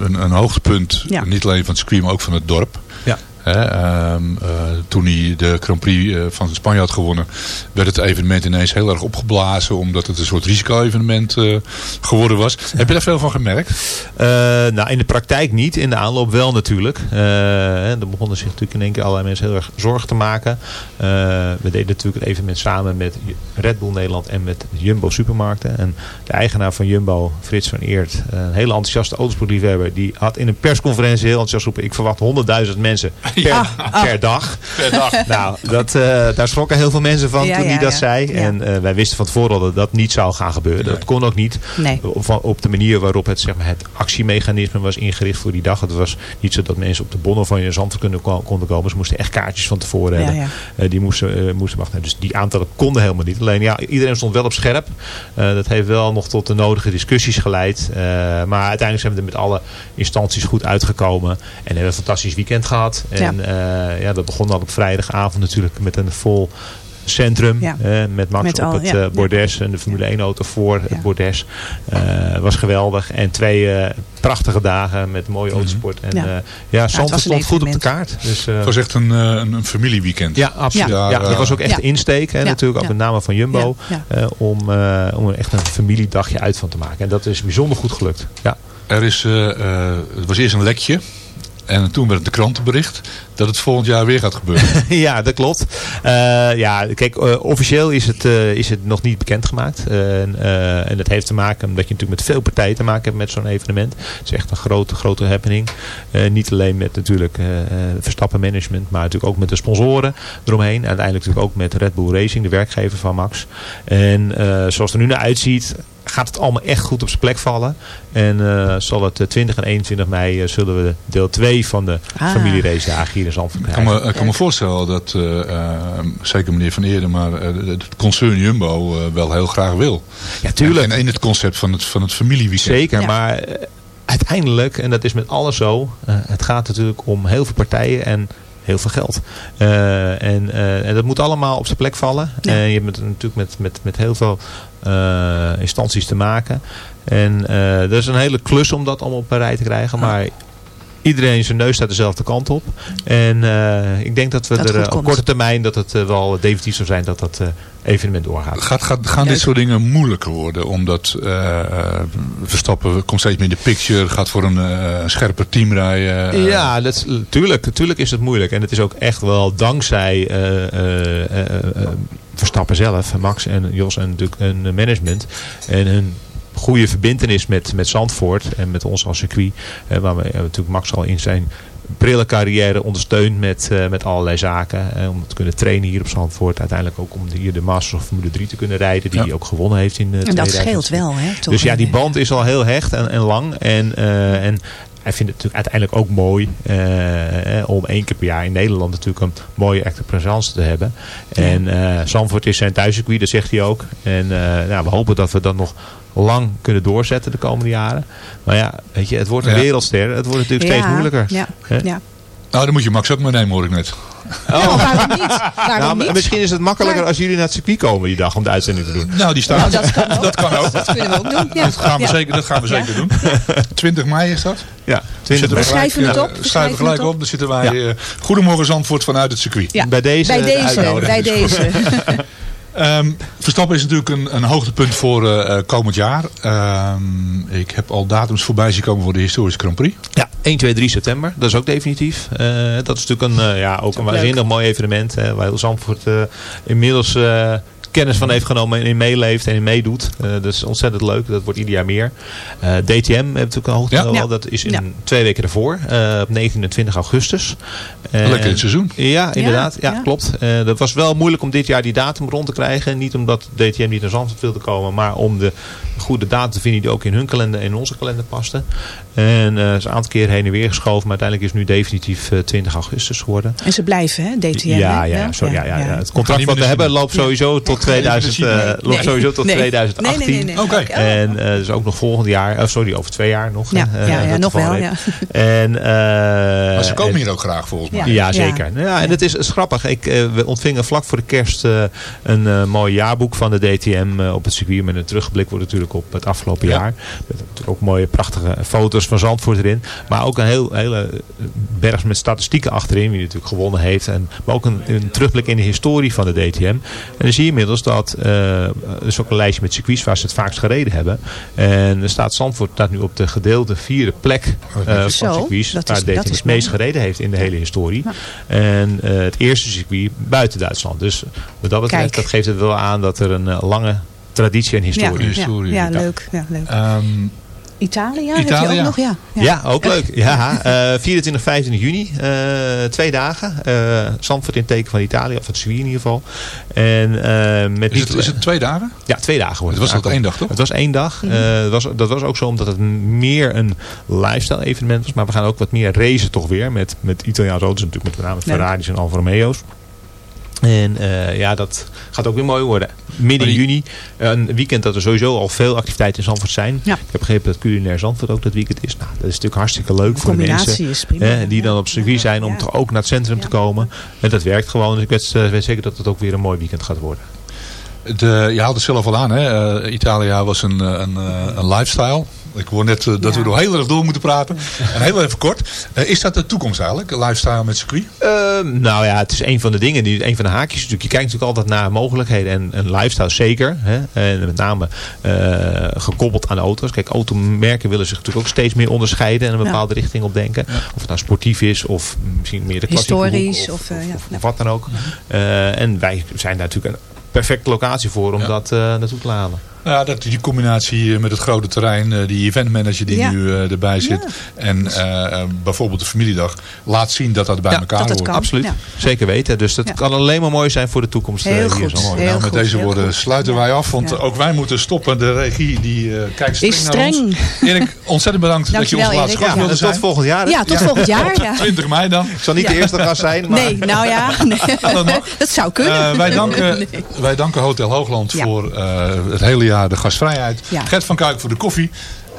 een, een hoogtepunt, Ja. niet alleen van het maar ook van het dorp. Hè, ehm, eh, toen hij de Grand Prix eh, van Spanje had gewonnen, werd het evenement ineens heel erg opgeblazen, omdat het een soort risico-evenement eh, geworden was. Heb je daar veel van gemerkt? Nou, in de praktijk niet. In de aanloop wel natuurlijk. Hè, er begonnen zich natuurlijk in één keer allerlei mensen heel erg zorgen te maken. We deden natuurlijk het evenement samen met Red Bull Nederland en met Jumbo Supermarkten. En de eigenaar van Jumbo, Frits van Eert, een hele enthousiaste autosportliefhebber, die had in een persconferentie heel enthousiast roepen, ik verwacht 100.000 mensen per, Ah, per dag. Per dag. Nou, dat, eh, daar schrokken heel veel mensen van Ja, toen ja, hij dat ja. zei. Ja. En eh, wij wisten van tevoren al dat dat niet zou gaan gebeuren. Nee. Dat kon ook niet. Nee. Op, op de manier waarop het, zeg maar, het actiemechanisme was ingericht voor die dag. Het was niet zo dat mensen op de bonnen van je zand kunnen, konden komen. Ze moesten echt kaartjes van tevoren hebben. ja. Eh, die moesten, moesten wachten. Dus die aantallen konden helemaal niet. Alleen ja, iedereen stond wel op scherp. Eh, dat heeft wel nog tot de nodige discussies geleid. Eh, maar uiteindelijk zijn we er met alle instanties goed uitgekomen. En hebben een fantastisch weekend gehad. En ja, ja dat begon al op vrijdagavond natuurlijk met een vol centrum. Ja. eh, met Max Met op al- het ja, eh, ja. bordes en de Formule 1 auto voor Ja. het bordes. Eh, was geweldig. En twee eh, prachtige dagen met mooie autosport. En Ja. Zandvoort een stond goed op de kaart. Dus, eh, Het was echt een, eh, een, een familieweekend. ja, absoluut. Ja. Ja, dat was ook echt Ja. de insteek. Hè, Ja. Natuurlijk ook Ja. met name van Jumbo. Ja. eh, om, eh, om er echt een familiedagje uit van te maken. En dat is bijzonder goed gelukt. Ja. Er is, eh, eh, het was eerst een lekje. En toen werd de krantenbericht dat het volgend jaar weer gaat gebeuren. ja, dat klopt. Eh, ja, kijk, eh, officieel is het, eh, is het nog niet bekendgemaakt. En, en dat heeft te maken omdat je natuurlijk met veel partijen te maken hebt met zo'n evenement. Het is echt een grote, grote happening. Niet alleen met natuurlijk Verstappen Management, maar natuurlijk ook met de sponsoren eromheen. Uiteindelijk natuurlijk ook met Red Bull Racing, de werkgever van Max. En zoals het er nu naar uitziet, gaat het allemaal echt goed op zijn plek vallen. En eh, zal het eh, 20 en 21 mei eh, zullen we deel 2 van de Ah. familierace dagen hier in Zandvoort Ik kan krijgen. me, ik kan me voorstellen dat, eh, eh, zeker meneer Van Eerden, maar eh, het concern Jumbo eh, wel heel graag wil. Ja, tuurlijk. En in het concept van het, van het familieweekend. Zeker, Ja. maar eh, uiteindelijk, en dat is met alles zo, eh, het gaat natuurlijk om heel veel partijen en heel veel geld. Eh, en, eh, en dat moet allemaal op zijn plek vallen. Ja. En je hebt natuurlijk met, met, met heel veel eh, instanties te maken. En dat is een hele klus om dat allemaal op een rij te krijgen. Maar iedereen zijn neus staat dezelfde kant op. En eh, ik denk dat we Dat er eh, op korte termijn dat het eh, wel definitief zou zijn dat dat eh, evenement doorgaat. Gaat, gaat, gaan dit soort dingen moeilijker worden? Omdat eh, eh, Verstappen komt steeds meer in de picture. Gaat voor een eh, scherper team rijden. eh, Ja, dat is, tuurlijk, tuurlijk is het moeilijk. En het is ook echt wel dankzij eh, eh, eh, eh, Verstappen zelf, Max en Jos en natuurlijk hun management. En hun goede verbindenis met, met Zandvoort en met ons als circuit. waar we natuurlijk Max al in zijn prille carrière ondersteund met, eh, met allerlei zaken. eh, om te kunnen trainen hier op Zandvoort. Uiteindelijk ook om hier de Masters of Formule 3 te kunnen rijden. Die Ja. hij ook gewonnen heeft in eh, En dat 2000. scheelt wel, hè? Toch? Dus ja, die band is al heel hecht en, en lang. En, eh, en hij vindt het natuurlijk uiteindelijk ook mooi eh, om één keer per jaar in Nederland natuurlijk een mooie echte presence te hebben. En eh Zandvoort is zijn thuiscircuit, dat zegt hij ook. En eh, nou, we hopen dat we dat nog lang kunnen doorzetten de komende jaren. Maar ja, weet je, het wordt een Ja. wereldster. Het wordt natuurlijk steeds Ja, moeilijker. Ja, ja. Nou, dan moet je Max ook maar nemen, hoor ik net. Nou, waarom niet? Waarom Nou, niet? misschien is het makkelijker als jullie naar het circuit komen die dag om de uitzending te doen. Nou, die staat. Nou, dat kan ook. dat kan ook. Dat kunnen we ook doen. Ja. Dat gaan we Ja. zeker, dat gaan we Ja. zeker doen. 20 mei is dat? Ja, We schrijven het eh, op, we schrijven gelijk het op. Dan zitten wij. eh, Goedemorgen Zandvoort vanuit het circuit. Ja. Bij deze Bij deze, uitnodiging. bij deze. Ehm, Verstappen is natuurlijk een, een hoogtepunt voor eh, eh, komend jaar. Ehm, ik heb al datums voorbij zien komen voor de historische Grand Prix. Ja, 1, 2, 3 september. Dat is ook definitief. Eh, dat is natuurlijk een, eh, ja, ook een waanzinnig mooi evenement. Hè, waar heel Zandvoort eh, inmiddels eh, kennis van heeft genomen en in meeleeft en in meedoet. Eh, dat is ontzettend leuk. Dat wordt ieder jaar meer. Eh, DTM heeft natuurlijk een hoogte Ja. Ja. Dat is in Ja. twee weken ervoor. eh, op 19 en 20 augustus. Lekker in het seizoen. Ja, inderdaad. Ja, ja. klopt. Eh, dat was wel moeilijk om dit jaar die datum rond te krijgen. Niet omdat DTM niet naar Zandvoort wilde komen. Maar om de goede datum te vinden die ook in hun kalender en in onze kalender paste. En eh is een aantal keer heen en weer geschoven. Maar uiteindelijk is het nu definitief eh, 20 augustus geworden. En ze blijven, hè, DTM. Ja, ja, sorry, ja, ja, ja. Het contract wat we hebben loopt sowieso tot 2000, zien. eh, Nee. loopt sowieso tot Nee. 2018. Nee, nee, nee, nee. Oké. En eh, dus ook nog volgend jaar, sorry, over twee jaar nog. Ja, ja, eh, nog wel, ja. En, eh, Maar ze komen en- hier ook graag volgens mij. ja, Ja. zeker. Ja, en het is, is grappig. Ik, eh, we ontvingen vlak voor de kerst eh, een eh, mooi jaarboek van de DTM eh, op het circuit. Met een terugblik wordt natuurlijk op het afgelopen Ja. jaar. Met natuurlijk ook mooie prachtige foto's van Zandvoort erin. Maar ook een heel, hele berg met statistieken achterin. Wie natuurlijk gewonnen heeft. En, maar ook een, een terugblik in de historie van de DTM. En dan zie je inmiddels dat eh, er is ook een lijstje met circuits waar ze het vaakst gereden hebben. En er staat Zandvoort staat nu op de gedeelde vierde plek eh, van Zo, circuits. dat waar is- DTM dat is het meest gereden heeft in de hele historie. En eh, het eerste circuit buiten Duitsland. Dus wat dat betreft, Kijk. dat geeft het wel aan dat er een eh, lange traditie en historie ja, is. Ja. leuk. Ja, leuk. Ehm, Italië, heb je Italië. ook nog? Ja. Ja, ook leuk. Ja, eh 24, 25 juni. eh, twee dagen. eh Zandvoort in het teken van Italië. Of het Zwier in ieder geval. En, eh, met is, het, is het twee dagen? Ja, twee dagen wordt Het was altijd één dag, toch? Het was één dag. Mhm. Eh, het was, dat was ook zo omdat het meer een lifestyle evenement was. Maar we gaan ook wat meer racen toch weer. Met, met Italiaanse auto's natuurlijk. Met name. Ferraris en Alfa Romeo's. En eh, ja, dat gaat ook weer mooi worden. Midden juni, een weekend dat er sowieso al veel activiteiten in Zandvoort zijn. Ja. Ik heb begrepen dat culinair Zandvoort ook dat weekend is. Nou, dat is natuurlijk hartstikke leuk De voor de mensen is prima. hè, die Ja. dan op circuit zijn om Ja. toch ook naar het centrum te komen. En dat werkt gewoon. Dus ik weet, eh, weet zeker dat het ook weer een mooi weekend gaat worden. De, je haalt het zelf al aan, hè? Eh, Italia was een, een, een lifestyle. Ik hoor net eh, dat Ja. we nog heel erg door moeten praten. En heel even kort. Eh, is dat de toekomst eigenlijk? Een lifestyle met circuit? Ehm, nou ja, het is een van de dingen, die, een van de haakjes natuurlijk. Je kijkt natuurlijk altijd naar mogelijkheden en, en lifestyle zeker. Hè? En met name eh, gekoppeld aan de auto's. Kijk, automerken willen zich natuurlijk ook steeds meer onderscheiden en een Ja. bepaalde richting op denken. Of het nou sportief is of misschien meer de klassieke Historisch of, of, eh, ja. of, Ja. of wat dan ook. Eh, en wij zijn daar natuurlijk een perfecte locatie voor om Ja. dat naartoe te halen. Ja, dat, die combinatie eh, met het grote terrein, eh, die eventmanager die Ja. nu eh, erbij zit. Ja. En eh, eh, bijvoorbeeld de familiedag. Laat zien dat dat bij Ja, elkaar dat hoort. kan. Absoluut, Ja. zeker weten. Dus dat Ja. kan alleen maar mooi zijn voor de toekomst. Heel hier goed. Heel nou, met goed, deze heel woorden goed. sluiten wij af. Want Ja. ook wij moeten stoppen. De regie die eh, kijkt streng Is naar ons. streng. Erik, ontzettend bedankt dat je ons Erik. gast wilde zijn. tot volgend jaar. hè? Ja, tot volgend jaar. Ja. 20 mei dan. Ik zal niet de eerste gast zijn, maar... Nee, nou ja. Nee. dat zou kunnen. Eh, wij, danken, wij danken Hotel Hoogland voor eh, het hele jaar de gastvrijheid. Ja. Gert van Kuik voor de koffie.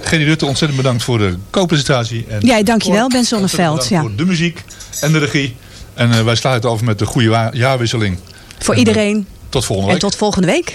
Gerry Rutte, ontzettend bedankt voor de co-presentatie. En Jij, dankjewel, Ben Zonneveld, bedankt Voor de muziek en de regie. En eh, wij sluiten af met de goede jaarwisseling. Voor iedereen. Tot volgende En week. tot volgende week.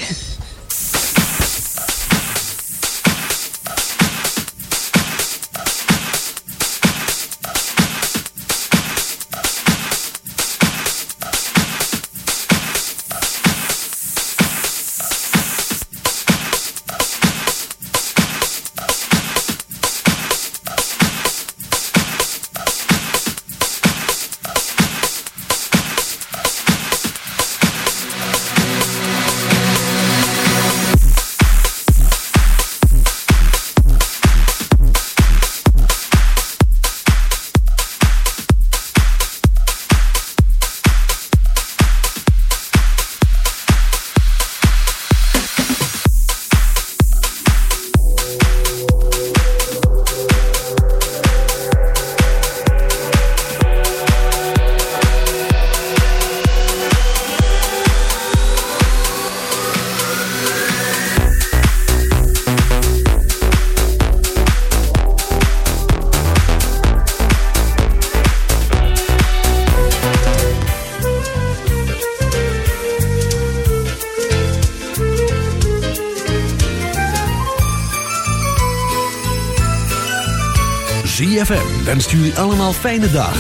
ZFM wenst jullie allemaal fijne dagen.